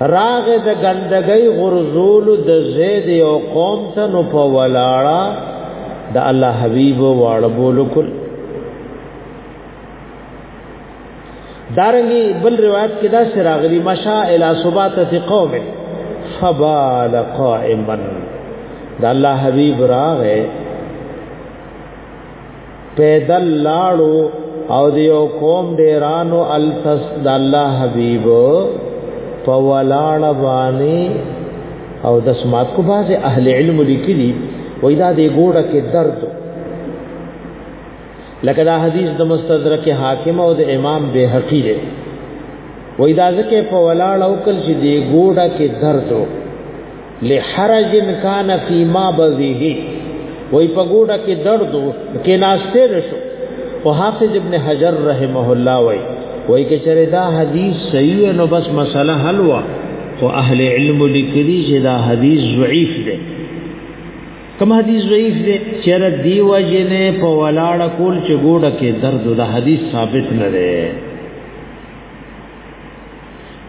راغ د ګندګۍ غرزول د زید یو قوم ته نو په ولاړه د الله حبیب واړه بولو کل دارنګي بل روایت کې دا سراغلی مشا الی صباته قوم فبال قائما دا الله حبیب راغه پیدل لاړو او دیو قوم ډیرانو التس د الله حبیب په ولاړ باندې او د سمات کو باز اهل علم لیکلی وای دا دی ګوډه کې درد لکه دا حدیث د مستدرک حاکم او د امام بیهقی دی وای دا ځکه په ولاړ او کل چې دی ګوډه کې درد وو لحرج کان فی ما بذیه وای په ګوډه کې درد کې ناشته نشو او حافظ ابن حجر رحمه الله وای وای کې چره دا حدیث صحیح نو بس مسله حل وا او اهل علم لیکلی چې دا حدیث ضعیف دی کوم حدیث ضعیف دی چره دی وجنه په ولاړ کول چې ګوډه کې درد دا حدیث ثابت نه دی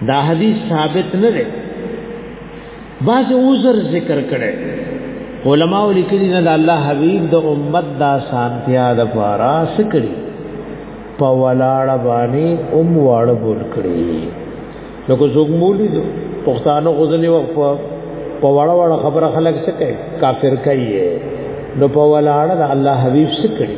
دا حدیث ثابت نه دی بعض عذر ذکر کړي علماء لیکلي نه الله حبیب د امت دا سانتیا د پارا سکړي په ولاړ باندې اوم واړ بول کړي نو کو زوګ مولید پښتانه غوځنی وقف په وړه وړه خبره خلک څه کوي کافر کوي نو په ولاړه د الله حبيب څه کړي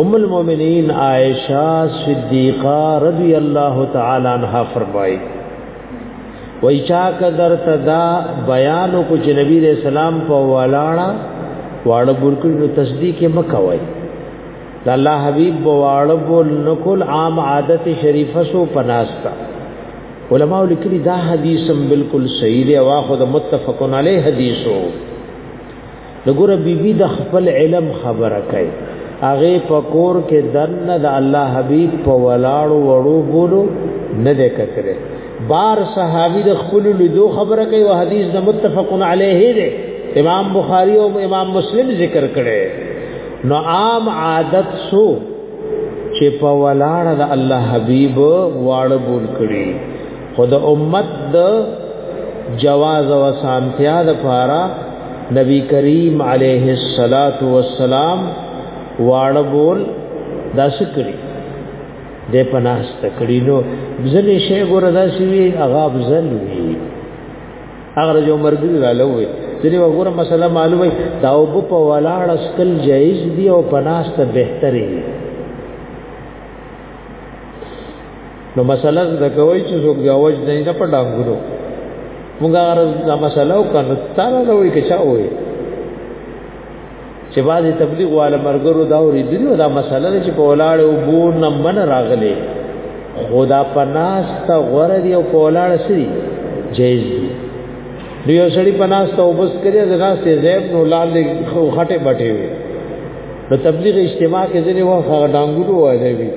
ام المؤمنین عائشہ صدیقہ رضی اللہ تعالی عنہا فرمائی وای چا قدر تدا بیان کو چې نبی رسول سلام په ولاړه واړه برکل نو تصدیق مکوای د الله حبیب په واړه بول نکول عام عادت شریفه سو پناستا علماء لیکلي دا حدیثم بالکل صحیح دی واخو د متفقن علی حدیثو دګور بیبي د خپل علم خبره کوي هغه پکور کې دنه د الله حبيب په ولاړو وړو بولو نه ده کتره بار صحابي د خپل لیدو خبره کوي او حدیث د متفقن علیه ده امام بخاری او امام مسلم ذکر کړي نو عام عادت سو چې په ولاړه د الله حبيب واړ بول کړي خود امت د جواز او سانتیا د پاره نبی کریم علیه الصلاۃ والسلام واړه بول داس کړی د پناست کړی نو ځنې شی ګور داسې وی هغه ځل وی هغه جو مرګی را لوي ځنې وګوره مسله معلومه دا وب په ولاړ اسکل جایز دی او پناست بهتري نو مسله د کوي چې څوک دی اوج نه نه پټاګورو موږ غرض دا مسله وکړو ستاره دا وایي کې چا وایي چې بعضی تبلیغ والا مرګرو دا ورې دی دا مسله چې په ولاړ او بو نه من راغلي خدا پناست غره دی او په ولاړ سری جایز دی دیو سړی پناس ته وبس کړی زنا سه زیب نو لال خو خټه بټي وي نو تبلیغ اجتماع کې ځنی واه هغه ډانګورو وای دی وی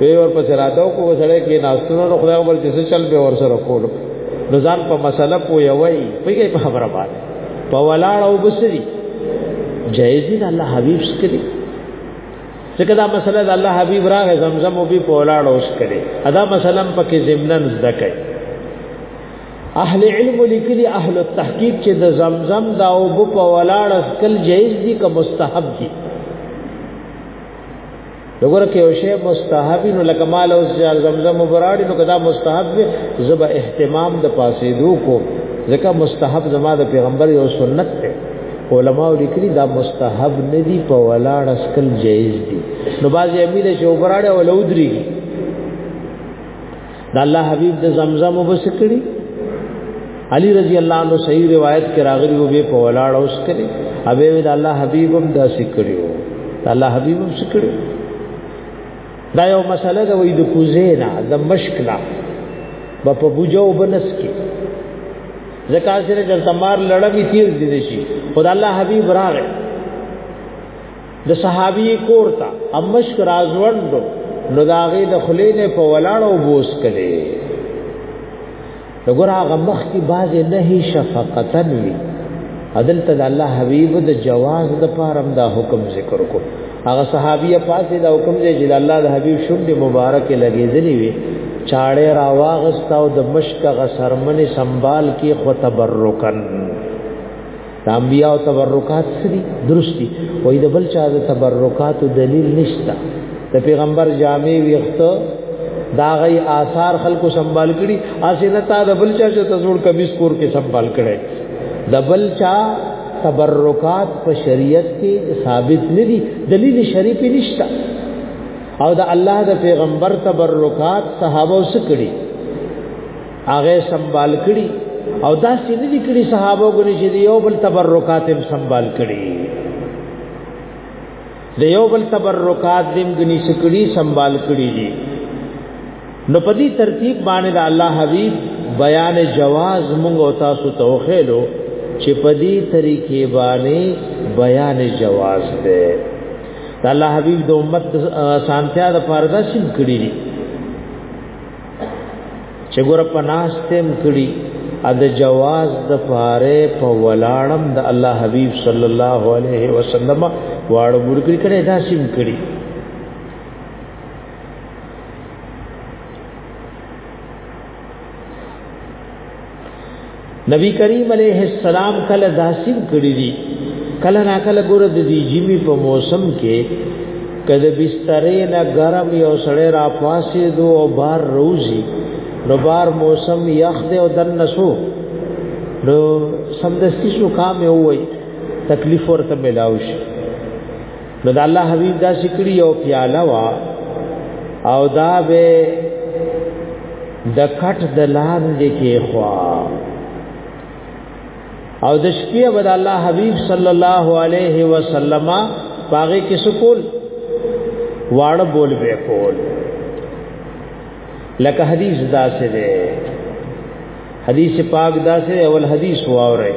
په ور پس راتاو کو سړی کې ناستونه نو خدای ور چې چل به ور سره کول نو ځان په مسله پوي وای پیږي په خبره باندې په ولاړ او بسري جایز دی الله حبیب سکري ځکه دا مسله د الله حبیب راغه زمزم او به په ولاړ اوس کړي ادا مسله پکې زمنن زده کوي اهل علم لیکلی اهل التحقیق چې د زمزم دا او بو په ولاړ اسکل جایز دي که مستحب دي وګوره کې یو شی مستحب نو لکه مال او زمزم مبراړي نو کدا مستحب وي زبا اهتمام د پاسې دو کو ځکه مستحب زما د پیغمبر یو سنت ته علماء لیکلي دا مستحب نه دي په ولاړ اسکل جایز دي نو باز امیر شوبراړي او لودري د الله حبیب د زمزم وبسکړي علی رضی الله عنه صحیح روایت کې راغلی وو به په ولاړ اوس کړي ابه د الله حبیب هم دا سکړي وو د الله حبیب هم سکړي دا یو مسله ده وې د کوزې نه د مشک نه په بوجو بنس کې زکا سره جل تمار لړمی تیر دي شي خدای الله حبیب راغی د صحابي کور ته امشک رازوندو نو داغه د خلینې په ولاړو بوس کړي وګوره هغه مخ کی باز نه شفقتن وی عدل ته الله حبیب د جواز د پارم دا حکم ذکر کو هغه صحابیه پاسه دا حکم دی چې الله د حبیب شوند مبارک لګیدلی وی چاړه را واغستا او د مشک غسرمنې سنبال کی خو تبرکن د انبیاء او تبرکات سری درستی وای د بل چا د تبرکات دلیل نشته د پیغمبر جامع ویخت دا غي آثار خلکو سنبال کړي اسنه تا د بل چا چې تزور کبي سکور کې سنبال کړي د بل چا تبرکات په شریعت کې ثابت نه دي دلیل شریف نشته او د الله د پیغمبر تبرکات صحابه وسکړي هغه سنبال کړي او دا سینې دي کړي صحابه غونې چې یو بل تبرکات هم سنبال کړي د یو بل تبرکات دیم غني سکړي سنبال کړي دي نو په دې ترتیب باندې د الله حبیب بیان جواز موږ او تاسو توخېلو چې په دې طریقې باندې بیان جواز ده الله حبیب د امت سانتیا د فارغه سیم کړی دي چې ګور په ناستم کړي ا د جواز د پاره په ولاړم د الله حبيب صلی الله علیه وسلم واړو ګورګری کړي دا سیم کړي نبی کریم علیه السلام کله داسیم کړی دی کله نا کله ګور د دې جمی په موسم کې کله بسترې نه ګرم یو سړی را پاسې دو او بار روزي نو بار موسم یخ دی او دن نسو نو سمدستی شو کام وي تکلیف ورته ملاوي نو د الله حبیب دا شکړي یو پیاله وا او دا به د کټ د لاندې کې خوا او د شپې ود الله حبیب صلی الله علیه وسلم پاغه کې سکول واړه بول به کول لکه حدیث دا سه ده حدیث پاک دا سه اول حدیث واورئ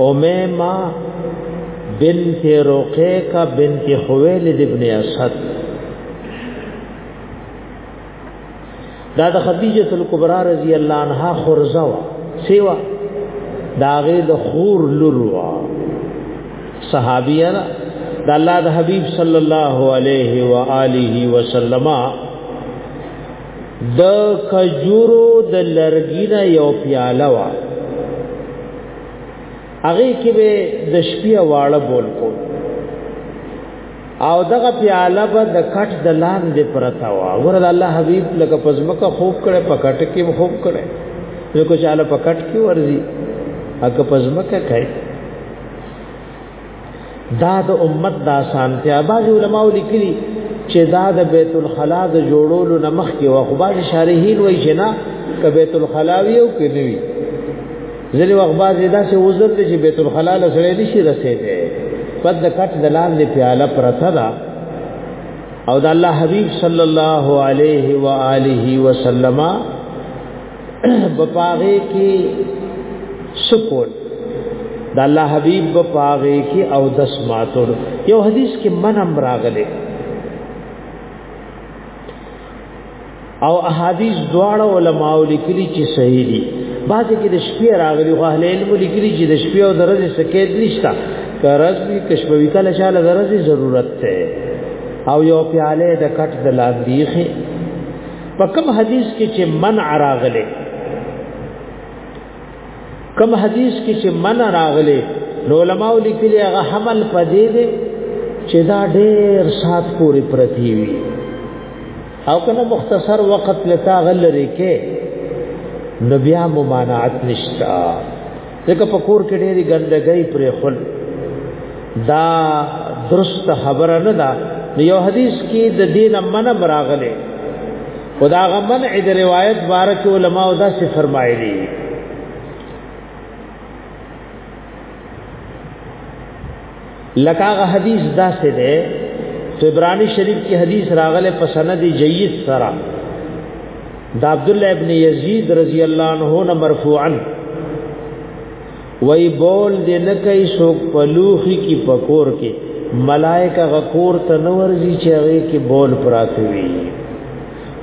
امیمه بنت رقیقه بنت خویلد ابن اسد دا د خدیجه الکبرى رضی الله عنها خرزه وا سیوا داغه د خور لوروا صحابیه د الله د حبیب صلی الله علیه و آله وسلم د کجورو د لرګینه یو پیاله وا هغه کې به د شپې واړه بول کو او دغه پیاله به د کټ د لاندې پرتا و ورته الله حبیب لکه پزمکه خوب کړي په کټ کې خوب کړي نو کو چاله په کټ کې ورزي هغه پزمکه کوي دا د امت د اسانتیا باج علماء لیکلي چې دا د بیت الخلا د جوړولو نمخ کې وخت باج شارحین وایي چې نه ک بیت الخلا ویو کې نه وی ځلې وخت باج دا چې وزر دې چې بیت الخلا له سره نشي رسیدي پد کټ دلان دې پیاله پرته ده او د الله حبیب صلی الله علیه و آله وسلم بپاغه کې سکول د الله حبيب بپاغه کې او دس ماتور یو حدیث کې منم راغله او احادیث دواړه علماء لیکلي چې صحیح دي بعضی کې د شپې راغلي خو اهل علم لیکلي چې د شپې او درځي سکیت نشتا کرز به کشبوي کله شاله درځي ضرورت ته او یو پیاله د کټ د لاندې په کوم حدیث کې چې منع راغله کوم حدیث کې چې منع راغله نو علماء لیکلي هغه حمل پدې دي چې دا ډېر سات پورې پرتی وي او کنه مختصر وخت لتا غلري کې نو بیا ممانعت نشتا دغه په کور کې ډېری ګندګۍ پرې خل دا درست خبره نه ده یو حدیث کې د دین من براغله خدا غمن د روایت بارک علماء دا څه فرمایلی لکه هغه حدیث داسې ده تبرانی شریف کې حدیث راغله په سند جید سره د عبد الله ابن یزید رضی الله عنه نه مرفوعا وای بول دې نه کوي سو پلوخي کی پکور کې ملائکه غکور ته نورځي چې هغه کې بول پراته وي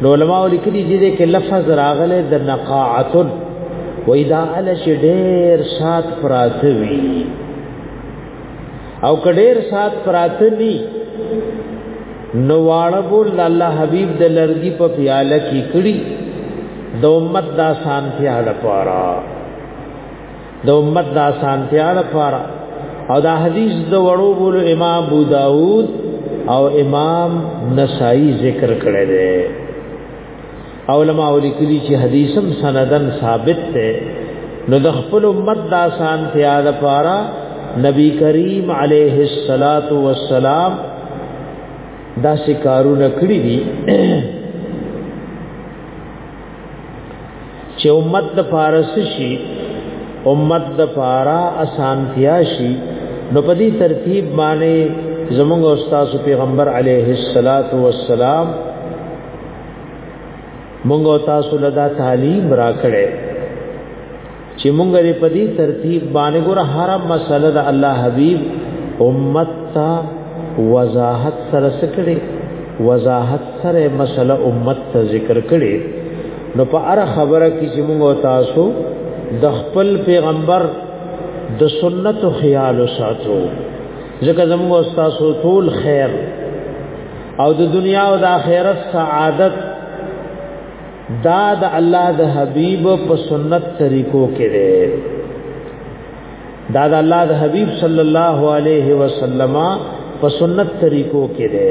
نو علماء لیکلي دي کې لفظ راغله د نقاعت وای دا ال چې ډېر سات پراته وي او کډیر سات پراته ني نو واړه بول الله حبیب د لرګي په پیاله کې کړي د امت د سانتیا لپاره د امت د سانتیا لپاره او دا حدیث د وړو بول امام ابو داود او امام نسائی ذکر کړی دی علماء لیکلي چې حدیثم سندن ثابت ده نو د خپل امت دا سان تیار پارا نبی کریم علیه الصلاۃ والسلام دا شکارونه کړی دي چې امت د فارس شي امت د فارا اسانتیا شي نو په دې ترتیب باندې زموږ استاد پیغمبر علیه الصلاۃ والسلام مونږ تاسو له دا تعلیم راکړې چې مونږ دې په دې ترتیب باندې ګور هر مسله د الله حبیب امت ته وضاحت سره سکړي وضاحت سره مسله امت ته ذکر کړي نو په اړه خبره کې چې مونږ تاسو د خپل پیغمبر د سنت خیال ساتو ځکه زموږ استادو ټول خیر او د دنیا او د آخرت سعادت دا د الله د حبیب په سنت طریقو کې ده دا د الله د حبیب صلی الله علیه وسلم په سنت طریقو کې ده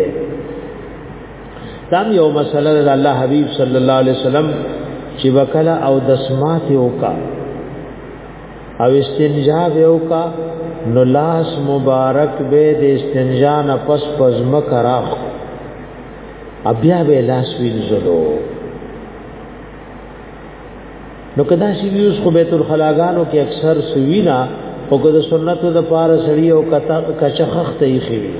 تام یو مسله د الله حبیب صلی الله علیه وسلم چې وکلا او دسمات وکا او استنجا به وکا نو لاس مبارک به د استنجا نه پس پزم کراخ بیا به لاس وینځلو نو کدا سی ویوس خو بیت الخلاګانو کې اکثر سوینا او کدا سنتو د پاره سړی او کچا خخته یې خوي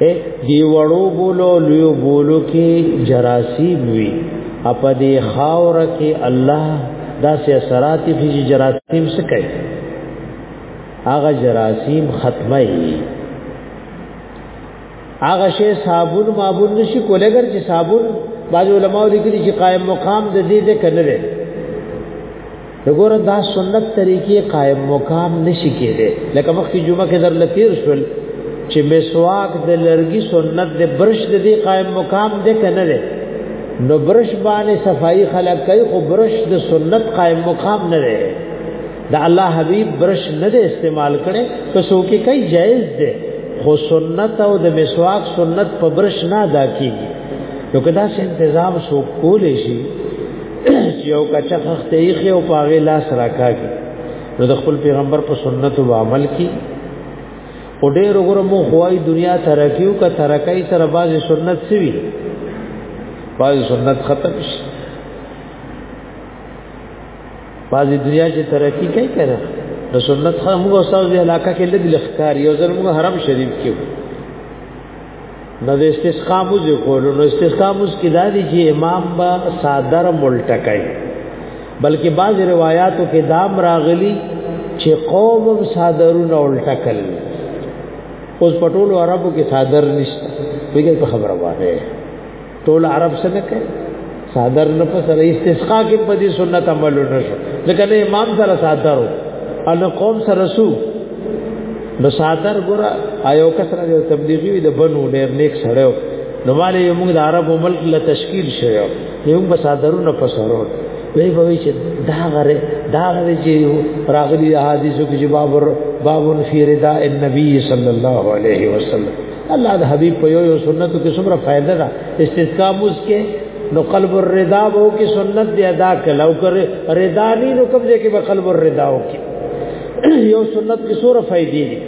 دی وړو بولو لیو بولو کې جراسیب وی اپ دې خاور کې الله دا سي اثرات فی جراسیب څه کوي هغه جراسیب ختمه وي هغه شی صابون مابون نشي کولای ګر چې صابون باج علماء لیکلي چې قائم مقام د دې ذکر نه وګوره دا سنت طریقې قائم مقام نشي کېده لکه مخکې جمعه کې در لتیر شول چې مسواک د لرګي سنت د برش د دې قائم مقام دې کنه ده نو برش باندې صفائی خلق کوي خو برش د سنت قائم مقام نه ده دا الله حبیب برش نه ده استعمال کړي که څوک کوي جائز ده خو سنت او د مسواک سنت په برش نه ادا کیږي نو کدا سه تنظیم سو کولې شي چې یو کچا خخته یې خو پاغه لاس راکاږي نو د خپل پیغمبر په سنت او عمل کې او ډېر وګور مو خوای دنیا ترکیو کا ترکای سره باز سنت سوي باز سنت ختم شي باز دنیا چې ترقی کوي کړه د سنت خامو او ساوځي علاقہ کې لګ لخکار یو ځل موږ حرم شریف کې نو د استسقا موز کولو نو استسقا موز کې دا دي چې امام با صادر ملټکای بلکې بعض روایتو کې دام راغلي چې قوم صادرونه الټکل اوس پټول عربو کې صادر نشته ویګل په خبره واره ټول عرب سره کوي صادر نه په سره استسقا کې په دې سنت عمل نه شو ځکه نه امام سره صادر او ان قوم سره سو نو صادر ګور آیو کسره یو تبلیغي وي د بنو ډیر نیک سره نو مالې یو موږ د عرب ملک له تشکیل شوی یو په صادرونو په سره وی به وی چې دا غره دا غره چې راغلي حدیثو کې باب باب فی رضا النبی صلی الله علیه وسلم الله د حبيب په یو یو سنت کې څومره فائدہ ده استسقا موس کې نو قلب الرضا وو کې سنت دی ادا کلو کر رضا ني نو کوم ځای کې به قلب الرضا وو کې یو سنت کې څوره فائدې دي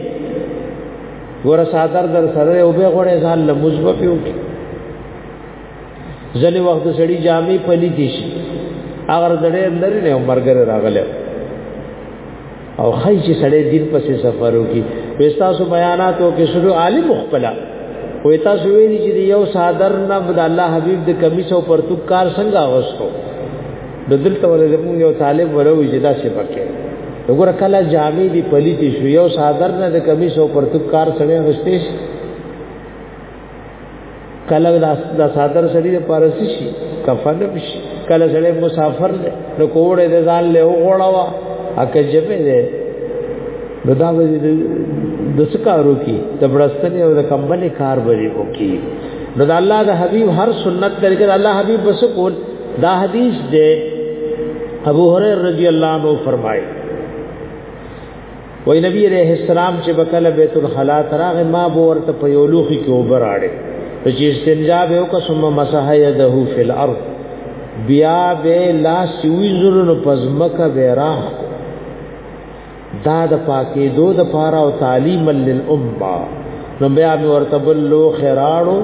ګور ساتر در سره او به غړې ځان لمزب پیو کې ځلې وخت سړی جامې پلي دي شي اگر دړې اندر نه عمرګره راغله او خی چې سړی دین پسې سفر وکي وستاسو بیاناتو کې شروع عالم مخبلا وې تاسو ویلي چې یو صادر نه بد الله حبیب د کمیس او پرتوک کار څنګه واستو د دلته ولې زموږ یو طالب ولوي چې دا څه پکې وګوره کله جامې دی پلیتی شو یو صادر نه د کمیس او پرتوک کار سره غشتې کله د صادر سړي د پارسي شي کفن شي کله سړي مسافر دی نو کوړې د ځان له وغړوا اکه جبه دی نو دا به د سکارو کې د بړستنې او د کمبلې کار بری وکي نو د الله د حبيب هر سنت طریقې د الله حبيب بس کول دا حدیث دی ابو هريره رضی الله عنه فرمایي وای نبی عليه السلام چې بکله بیت الخلا تراغ ما بو ورته په یو لوخي کې وبر اړې چې استنجا به وک ثم مسح يده في الارض بیا به لا سوي زرن پزمکه به راخ دا د پاکې دو د پاره او تعلیم للامه نو بیا به ورته بل لو خراړو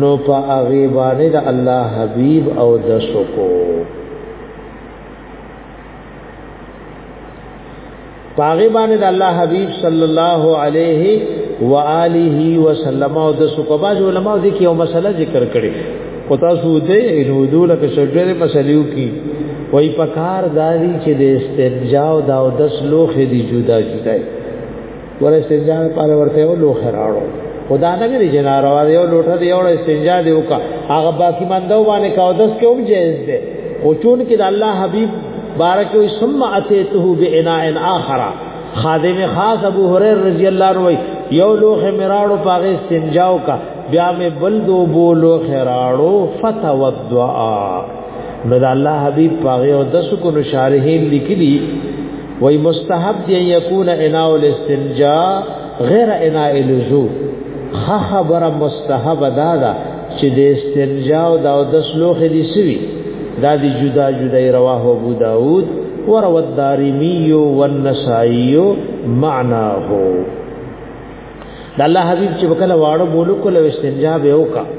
نو په هغه باندې د الله حبيب او د سکو پاغه باندې د الله حبيب صلی الله علیه و آله وسلم او د سوکباج علماء دي کې یو مسله ذکر کړي او تاسو دې نو دوله کې شجره مسلیو کې وای پکار دادی چې د استنجا او د دس لوخې دي جدا جدا ور استنجا لپاره ورته یو لوخه راړو خدا نه ویل چې ناروا دی یو لوټه دی یو استنجا دی وکا هغه باقی مندو باندې کاو دس کې هم جائز دی او چون کې د الله حبیب بارک وي ثم اتيته باناء اخر خادم خاص ابو هريره رضی الله عنه یو لوخه مراړو پاغه استنجاو کا بیا مې بل دو بولو خراړو فتوضا نو دا الله حبیب پاغه او د سکون شارحین لیکلی وای مستحب دی یکون اناء الاستنجاء غیر اناء الوضو خبر مستحب دادا چې د استنجاء او د اودس لوخه دي سوي دا دی جدا جدا رواه ابو داود وروى الدارمي والنسائي معناه دا الله حبيب چې وکړه واړو بولو کول استنجا به وکړه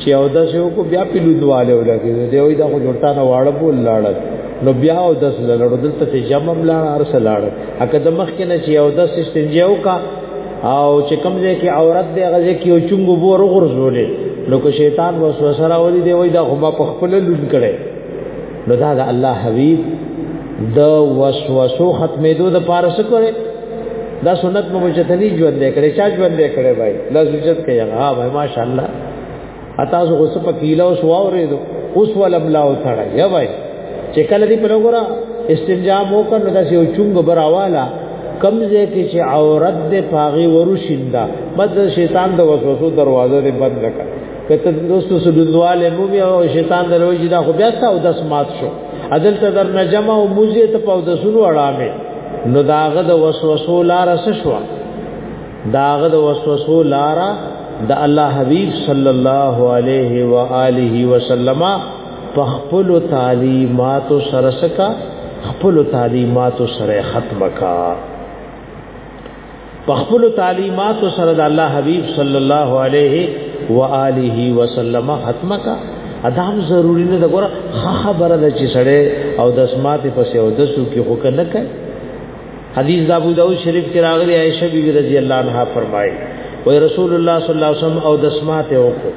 چې او د سیو کو بیا په لودواله ولګي دی وای دا خو جوړتا نه واړه بول لاړ نو بیا او دس لاړ دلته چې جمم لاړ ارس لاړ اګه د مخ کې نه چې او دس استنجاو کا او چې کوم ځای کې عورت دی غزه کې او چنګو بور غرزولې نو که شیطان وسوسه راولي دی وای دا خو ما په خپل لون کړي نو دا د الله حبيب د وسوسو ختمېدو د پاره څه کړي دا سنت مو مجتنی ژوند دی کړي چا ژوند دی کړي بھائی لا سجت کوي ها بھائی ماشاء الله اتا زه اوس په کیله اوس واورې دو اوس ولم لا وتړا یا بھائی چې کله دې په وګورا استنجا مو کړ نو دا یو چونګ براوالا کمزه کې چې عورت دې پاغي ورو شیندا بس شیطان د وسوسو دروازه دې بند کړ کته دوستو سدواله مو بیا او شیطان دروځي دا خو بیا تاسو داس مات شو عدل ته در نجم او موزه ته په دسونو اړامه نو داغه د وسوسو لار شو داغه د وسوسو لار د الله حبیب صلی الله علیه و آله وسلم په خپل تعلیمات سره سکا خپل تعلیمات سره ختم کا په خپل تعلیمات سره د الله حبیب صلی الله علیه و آله وسلم ختمه کا ادم ضروری نه دا ګوره خبره ده چې سړی او د اسمات په سیو د سو کې خو کنه کوي حدیث د ابو داود شریف کې راغلی عائشہ بیبی رضی الله عنها فرمایي وای رسول الله صلی الله علیه وسلم او د اسمات او کو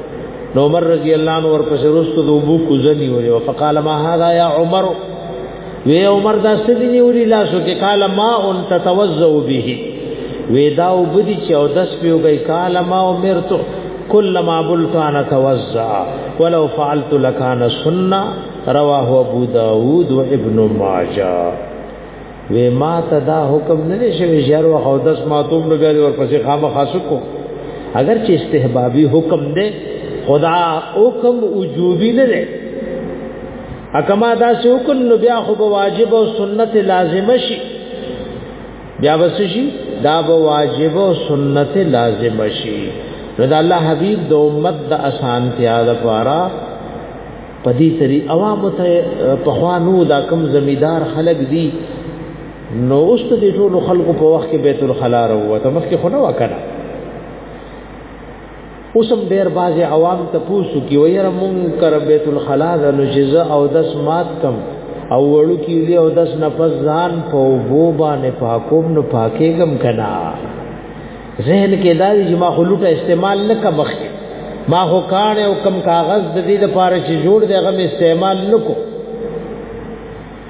نو عمر رضی الله عنه ورپسې رسو د ابو کو ځنی وي فقال ما هذا یا عمر وی عمر دا سدی نیولی لاسو کې قال ما ان تتوزو به وی دا وبدی چې او دس پیوګی قال ما امرت کل ما بلت انا توزع ولو فعلت لكان سنه رواه ابو داود و ابن ماجه وی ما ته دا حکم نه شوی شهر و خو دس ما توم لګی ور پسې خامه خاصو کو اگر چې استحبابي حکم دی خدا حکم وجوبي نه دی اکما دا سوکن نو بیا خو به واجب او سنت لازم شي بیا بس شي دا به واجب او سنت لازم شي رضا الله حبیب د امت د اسانتیا لپاره پدی سری عوام ته په خوانو دا کم زمیدار خلق دي نو اوس ته د ټولو خلکو په وخت کې بیت الخلا وروته مخکې خو نه وکړه اوسم ډیر باز عوام ته پوسو کی ویره مون کر بیت الخلا د نجزه او دس مات کم او وړو کی وی او دس نفس ځان په وو باندې پاکوم نو پاکېګم کنا ذهن کې دا چې ما خلوټه استعمال نه کا مخ ما هو کان او کم کاغذ د دې لپاره چې جوړ دی هغه استعمال نکو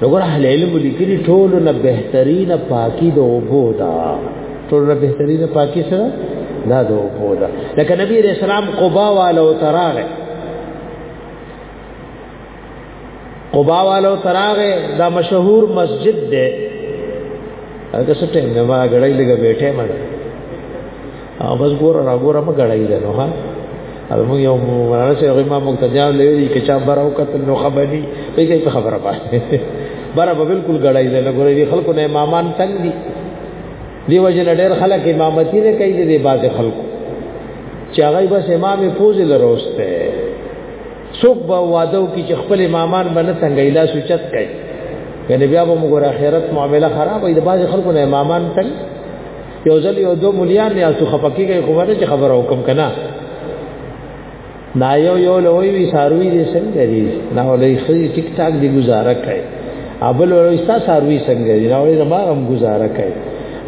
وګوره اهل علم لیکلي ټول نه بهترین پاکي د اوبو دا ټول نه بهترین پاکي سره دا د اوبو دا لکه نبی رسول الله قبا والو تراغه قبا والو تراغه دا مشهور مسجد ده هغه څه ټیم نه ما غړی لګه بیٹه مړ او بس ګور را ګور ما غړای دی نو ها او موږ یو مولانا شیخ امام مقتدیان لوي چې چا براو کتل نو خبري په دې خبره باندې برا به بالکل غړای دی نو ګورې خلکو نه امامان تنګ دي دی وجه ډېر خلک امامتی نه کوي دي بعض خلکو چې هغه بس امام فوز لروسته څوک به وادو کې چې خپل امامان باندې څنګه اله سوچت کوي یعنی بیا به موږ آخرت معاملې خراب وي د بعض خلکو نه امامان تنګ یو ځل یو دو مليان نه اسو خپکیږي خو باندې چې خبر او کم کنه نا یو یو لوی وی ساروی دې څنګه دی نا ولې خې ټیک ټاک دی گزاره کوي ابل ولې ستا ساروی څنګه دی نا ولې ما هم گزاره کوي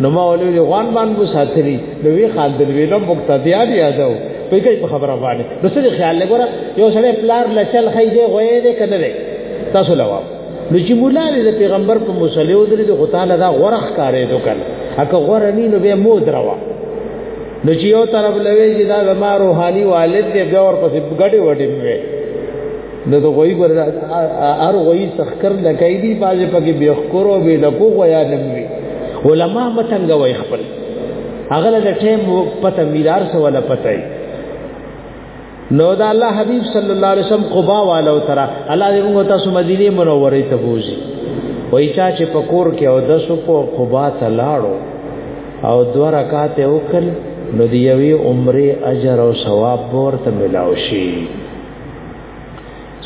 نو ما ولې غوان باندې ساتلی نو وی خال دې ویلم مقتدیا دی یادو په کې په خبره باندې نو څه خیال لګوره یو سره پلار لچل خې دې غوې دې کنه تاسو لواب نو چې مولا دې د پیغمبر په مصلی ودرې د غتاله دا غورخ کارې دوکل اګه غور نه نو به مو دروا نو چې یو طرف لوي چې دا زما روحاني والد دې بیا ور پسې ګډې وډې مې نو د غوي ګر ار غوي سخکر لکای دي باز پکې بیا خورو به لکو غویا نموي علما متنګ وای خپل اغله د ټیم پته میلار سره ولا پته نو دا الله حبیب صلی الله علیه وسلم قبا والو ترا الله دې موږ تاسو مدینه منوره ته بوزي وای چا چې پکور کې او د سپو قبا ته لاړو او دو رکعات وکړ نو دی یوی عمره اجر او ثواب ورته ملاوي شي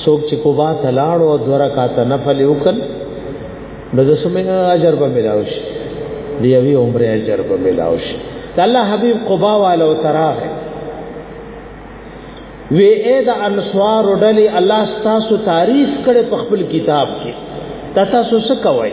څوک چې کوبا ته لاړ او دوه رکعاته نفل وکړ نو د سمه اجر به ملاو شي دی یوې عمره اجر به ملاو شي الله حبیب قبا والو تراغ وی اے د انصار ډلې الله ستاسو تعریف کړي په خپل کتاب کې تاسو څه کوئ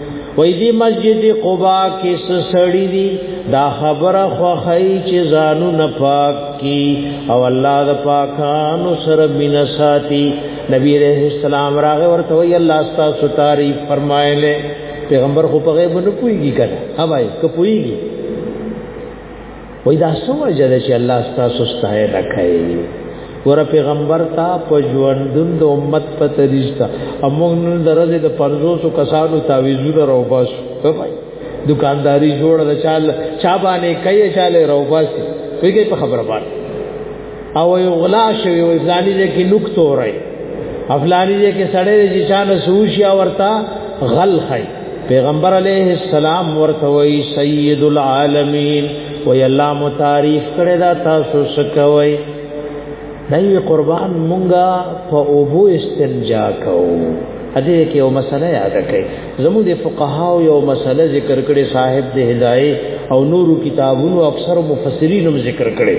وای دی مسجد قبا کې سړی دی دا خبره خوخی چې زانو نه پاک کی او الله د پاکانو سره بین ساتي نبی رحم السلام راغه ورته وی الله ستاسو تعریف فرمایله پیغمبر خو په غیب نه پويږي کړه اوبای که پويږي وای دا څه وجه ده چې الله ستاسو ستایه نه کوي ور پیغمبر تا په ژوندون د امت په تریشتا امون نن درځه د 500 کسانو تعویذونه روباس وای دکانداری جوړه ده چال چا باندې کوي چاله روباس ویګي په خبره باندې او یو غلا شوی وي فلانی دې کې نوک تورای افلانی دې کې سړې دې چانه سوشیا ورتا غل خای پیغمبر علیه السلام ورته وی سید العالمین وی الله مو تعریف کړی دا تاسو سکوي دای قربان مونږه په اوبو استنجا کوو هدي کې یو مسله یاد کړئ زموږ د فقهاو یو مسله ذکر کړي صاحب د هدايه او نورو کتابونو اکثر مفسرین هم ذکر کړي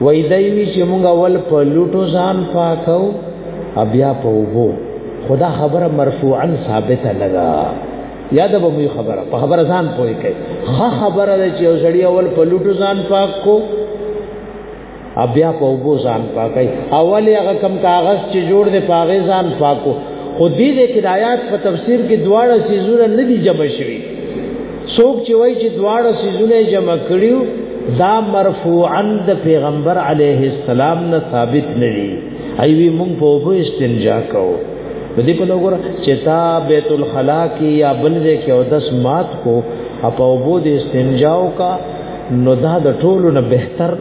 وای دی وی چې موږ اول په لوټو ځان پاکو بیا په وو خدا خبره مرفوعا ثابت لگا یاد به مو خبره په خبره ځان پوي کوي خه خبره ده چې وسړی اول په لوټو ځان پاک کو بیا په وو ځان پاکي اول هغه کم کاغذ چې جوړ دي پاغه ځان پاکو خو دې د هدایت په تفسیر کې دواړه سيزونه نه دي جمع شوي څوک چې وایي چې دواړه سيزونه جمع کړیو دا مرفوعا د پیغمبر علیه السلام نه ثابت نه دی ایوی مونږ په وو استنجا کوو په دې په لور چې تا بیت الخلا کې یا بل ځای کې او دس مات کو اپا وو د استنجاو کا نو دا د ټولو نه بهتر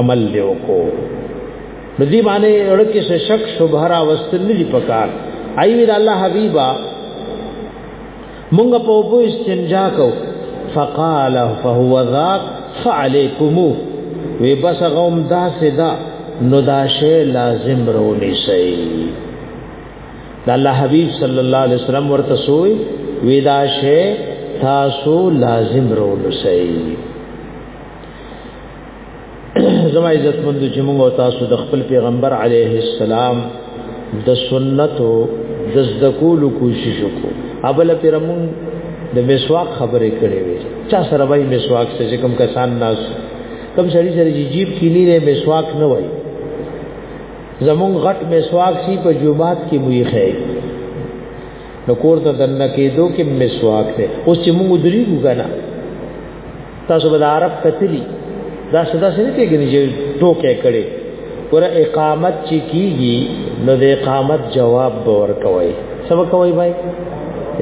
عمل دی وکړو نو دې باندې ورکه څه شک شبهه راوستل نه دی پکار ایوی الله حبیبا مونږ په اوبو استنجا کو فقال فهو ذاك فعليكم وی بس غوم دا سدا نو دا شی لازم رونی شي د الله حبيب صلی الله علیه وسلم ورته سوې وی دا شی تاسو لازم رونی شي زما عزت مند چې موږ او تاسو د خپل پیغمبر علیه السلام د سنتو د ذکول کوشش وکړو ابل پیرمون د مسواک خبرې کړې وي چا سره وای مسواک څه کوم کسان ناس کم سړي سره جیب کې نه مسواک نه وای زمون غټ مسواک سی په جوبات کې وی خیر نو کور ته دنه کېدو کې مسواک ته اوس چې موږ درې ګو کنه تاسو به عرب کتلی دا شدا سره کېږي چې ټوکې کړي پر اقامت چې کیږي نو د اقامت جواب به ورکوي سبا کوي بھائی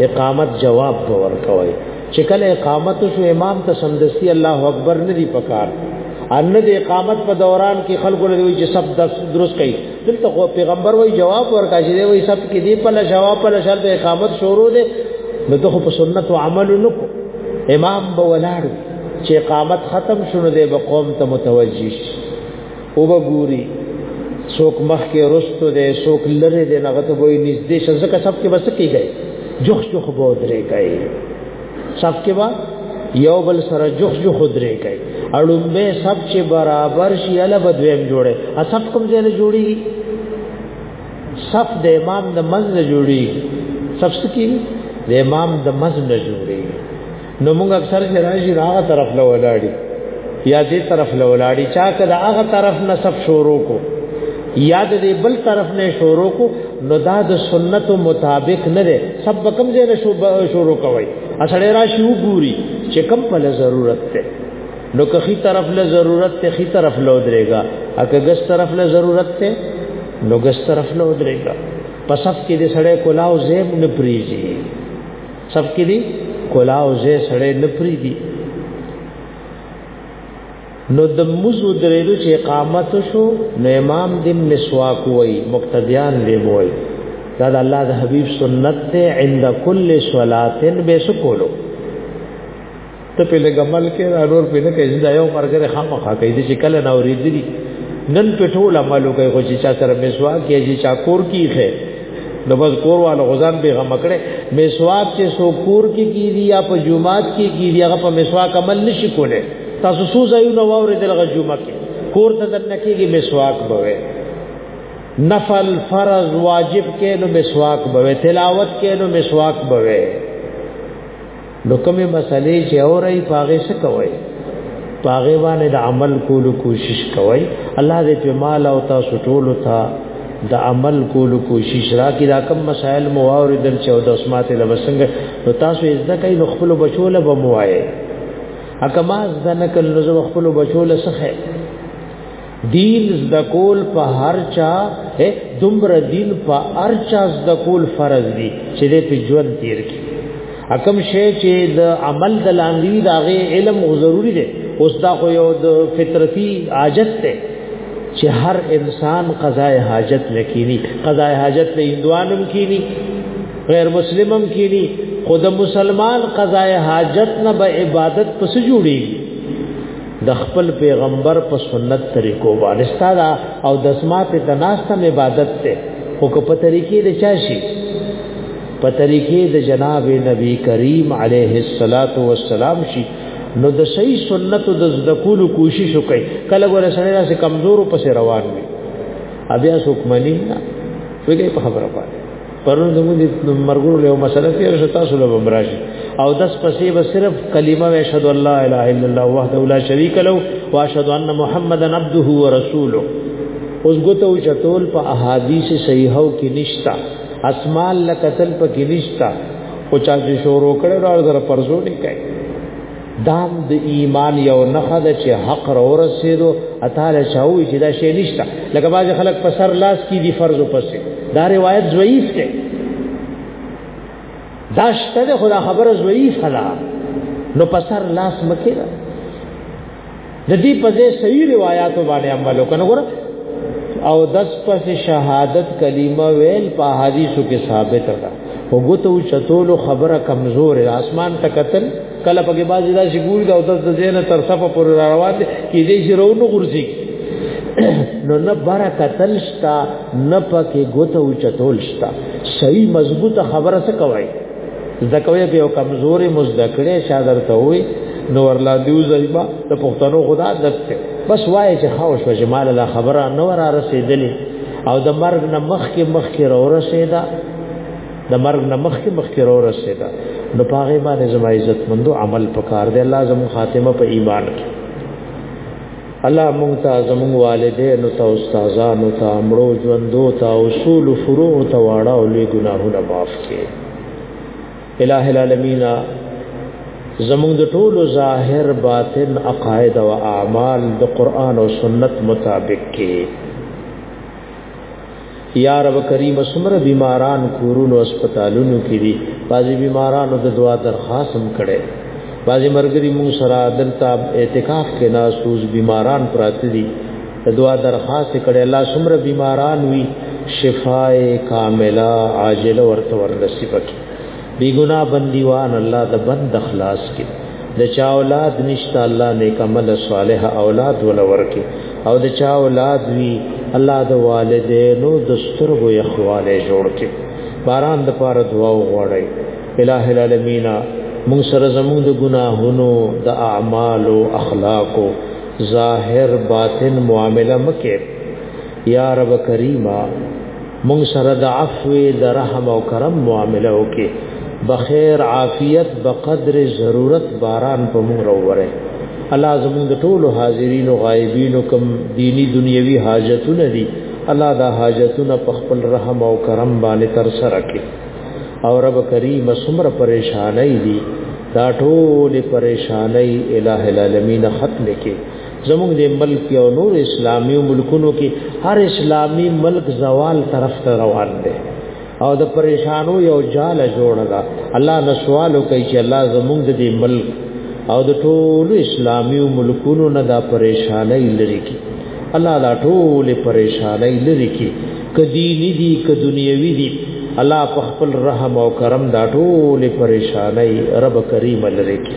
اقامت جواب به ورکوي چې کله اقامت شو امام ته سمدستي الله اکبر نه دی پکار ان د اقامت په دوران کې خلکو لوي چې سب درست کوي دلته خو پیغمبر وای جواب ورکا چې دی وای سب کې دی په جواب په شرط اقامت شروع دی نو ته په سنت او عمل نکو امام به ولاړ چې اقامت ختم شونه دی به قوم ته متوجه شي او به ګوري څوک مخ کې رستو دی څوک لره دی نغته وای نږدې شزه کا سب کې بس کیږي جوخ جوخ بودره کوي صف کې با یو بل سره جخ جو خدرې کوي اړم به سب چې برابر شي اله بدویم جوړه ا سب کوم ځای له جوړي صف د امام د منځ له جوړي صف سکی د امام د منځ له جوړي نو موږ اکثر چې راځي راغه طرف له ولاړی یا دې طرف له ولاړی چا کده هغه طرف نه صف شروع کو یا دې بل طرف نه شروع کو نو دا د سنت مطابق نه ده سب کم زیر شروع کوي اسړې را شو ګوري چې کم په ضرورت ده نو که خي طرف له ضرورت ته خي طرف له درېګا اګه ګس طرف له ضرورت ته نو ګس طرف له درېګا په صف کې دې سړې کولاو زیب نه پریږي صف کې دې کولاو زې سړې نه پریږي نو د مزو درېدو چې اقامت شو نو امام دې مسواک وای مقتدیان دې وای دا د الله د حبیب سنت ته عند کل صلات به سکولو ته په لګمل کې ضرور په نه کې دا یو مرګره خامخا کوي چې کله نو ریدلی نن په ټول عملو کوي خو چې چا سره مسواک یا چې چا کور کیخه نو بس کور والو غزان به غم کړي مسواک چې سو کور کې کیږي یا په جمعات کې کیږي هغه په مسواک عمل نشي کوله تاسو سو ځایو نو وره دغه جمعه کې کور ته دنه کیږي مسواک بوي نفل فرض واجب کې نو مسواک بوي تلاوت کې نو مسواک بوي نو کومې مسلې چې اوري پاغه څه کوي پاغه باندې د عمل کولو کوشش کوي الله دې په مال او تاسو ټول ته د عمل کولو کوشش را کی دا کم مسائل مو اوریدل چې او د اسمات له وسنګ نو تاسو یې ځکه کین خپل بچو له بموایې اکه ما ځنه کل نو خپل بچو له سخه دین زده کول په هر چا دومره دین په هر چا زده کول فرض دي چې دې په ژوند تیر کی حکم شی چې د عمل د لاندې د هغه علم ضروری دی اوس دا خو یو د فطرتي عاجت ته چې هر انسان قضای حاجت لکینی قضای حاجت له هندوانم کینی غیر مسلمم کینی خود مسلمان قضای حاجت نه به عبادت پس جوړیږي د خپل پیغمبر په سنت طریقو باندې ستاده او د اسما په تناستم عبادت ته او که په طریقې د چا شي په طریقې د جناب نبی کریم علیه الصلاۃ والسلام شي نو د صحیح سنت د ذکول کوشش وکړي کله ګوره سره راځي کمزور پس روان وي بیا څوک منی نه ویګي په خبره پاتې پرون زموږ د مرګورو له مسله تیر شو تاسو له بمراج او داس پسې به صرف کلمه اشهد الله الا الا الله وحده لا شريك له واشهد ان محمدن عبده ورسوله اوس ګوتو چتول په احادیث صحیحو کې نشتا اسماء لکتل په کې نشتا او چا چې شورو کړه راځره پرزو نه کوي دام د دا ایمان یو نخد چې حق را ورسېدو اتاله شاوې چې دا شی نشته لکه باز خلک په سر لاس کې دی فرض پسې دا روایت ضعیف دی دا شته د خدا خبره ضعیف ده نو پسر لاس مکه د دې په ځای صحیح روایتو باندې عمل وکړو ګور او دس پس شهادت کلمه ویل په حدیثو کې ثابت ده وګتو چتول خبره کمزور ده اسمان ته قتل کله په کې بازي دا شګور دا او دس د زینه تر صفه پر روان دي کې دې شرونو غورځي نو نه برا قتل شتا نه پکې ګوتو چتول شتا صحیح مضبوطه خبره څه کوي زکوې په یو کمزوري مزدکړې شادر ته وي نو ورلا دیو زیبا د پښتنو خدا عادت ته بس وای چې خاوش و جمال لا خبره نو را رسیدلې او د مرګ نه مخ کې مخ کې را رسیدا د مرګ نه مخ کې مخ کې را رسیدا نو پاغه باندې زما عزت مندو عمل پکار دی الله زمو خاتمه په ایمان کې الله مونږ ته زموږ والدینو ته استادانو ته امړو ژوندو ته اصول فروع ته واړه او لوی ګناهونه معاف کړي الٰه العالمین زموږ د ټولو ظاهر باطن عقاید او اعمال د قران او سنت مطابق کړي یا رب کریم سمر بیماران کورونو هسپتالونو کې دي بعضی بیمارانو د دعا درخواست هم کړي بعضی مرګري مون سره دلته اعتکاف کې ناسوز بیماران پراته دي د دعا درخواست کړي الله سمر بیماران وي شفای کامله عاجله ورته ورنصیب کړي بی ګنا بندیوان الله د بند خلاص کې د چا اولاد نشته الله نیک عمل صالح اولاد ولور کې او د چا اولاد وی الله د والدینو د سترګو یخواله جوړ کې باران د پاره دعا وغوړی الٰه العالمین مون سره زمون د ګناهونو د اعمال او اخلاقو ظاهر باطن معامله مکه یا رب کریمه مونږ سره د عفو د رحم او کرم معامله وکي بخیر عافیت بقدر ضرورت باران په مونږ وروره الله زمونږ ټول حاضرین او غایبین کوم دینی دنیوي حاجتونه دي الله دا حاجتونه په خپل رحم او کرم باندې تر سره کړي او رب کریم سمره پریشانای دي دا ټول پریشانای الٰه العالمین ختم کړي زموږ د ملک او نور اسلامي ملکونو کې هر اسلامي ملک زوال طرف ته روان دی او د پریشانو یو جال جوړ دا الله نسوالو کوي چې الله زموږ د دې ملک او د ټول اسلامي ملکونو نه دا پریشانای لري کی الله دا ټول پریشانای لري کی کدی ندی ک دنیوي دی الله په خپل رحم او کرم دا ټول پریشانای رب کریم لري کی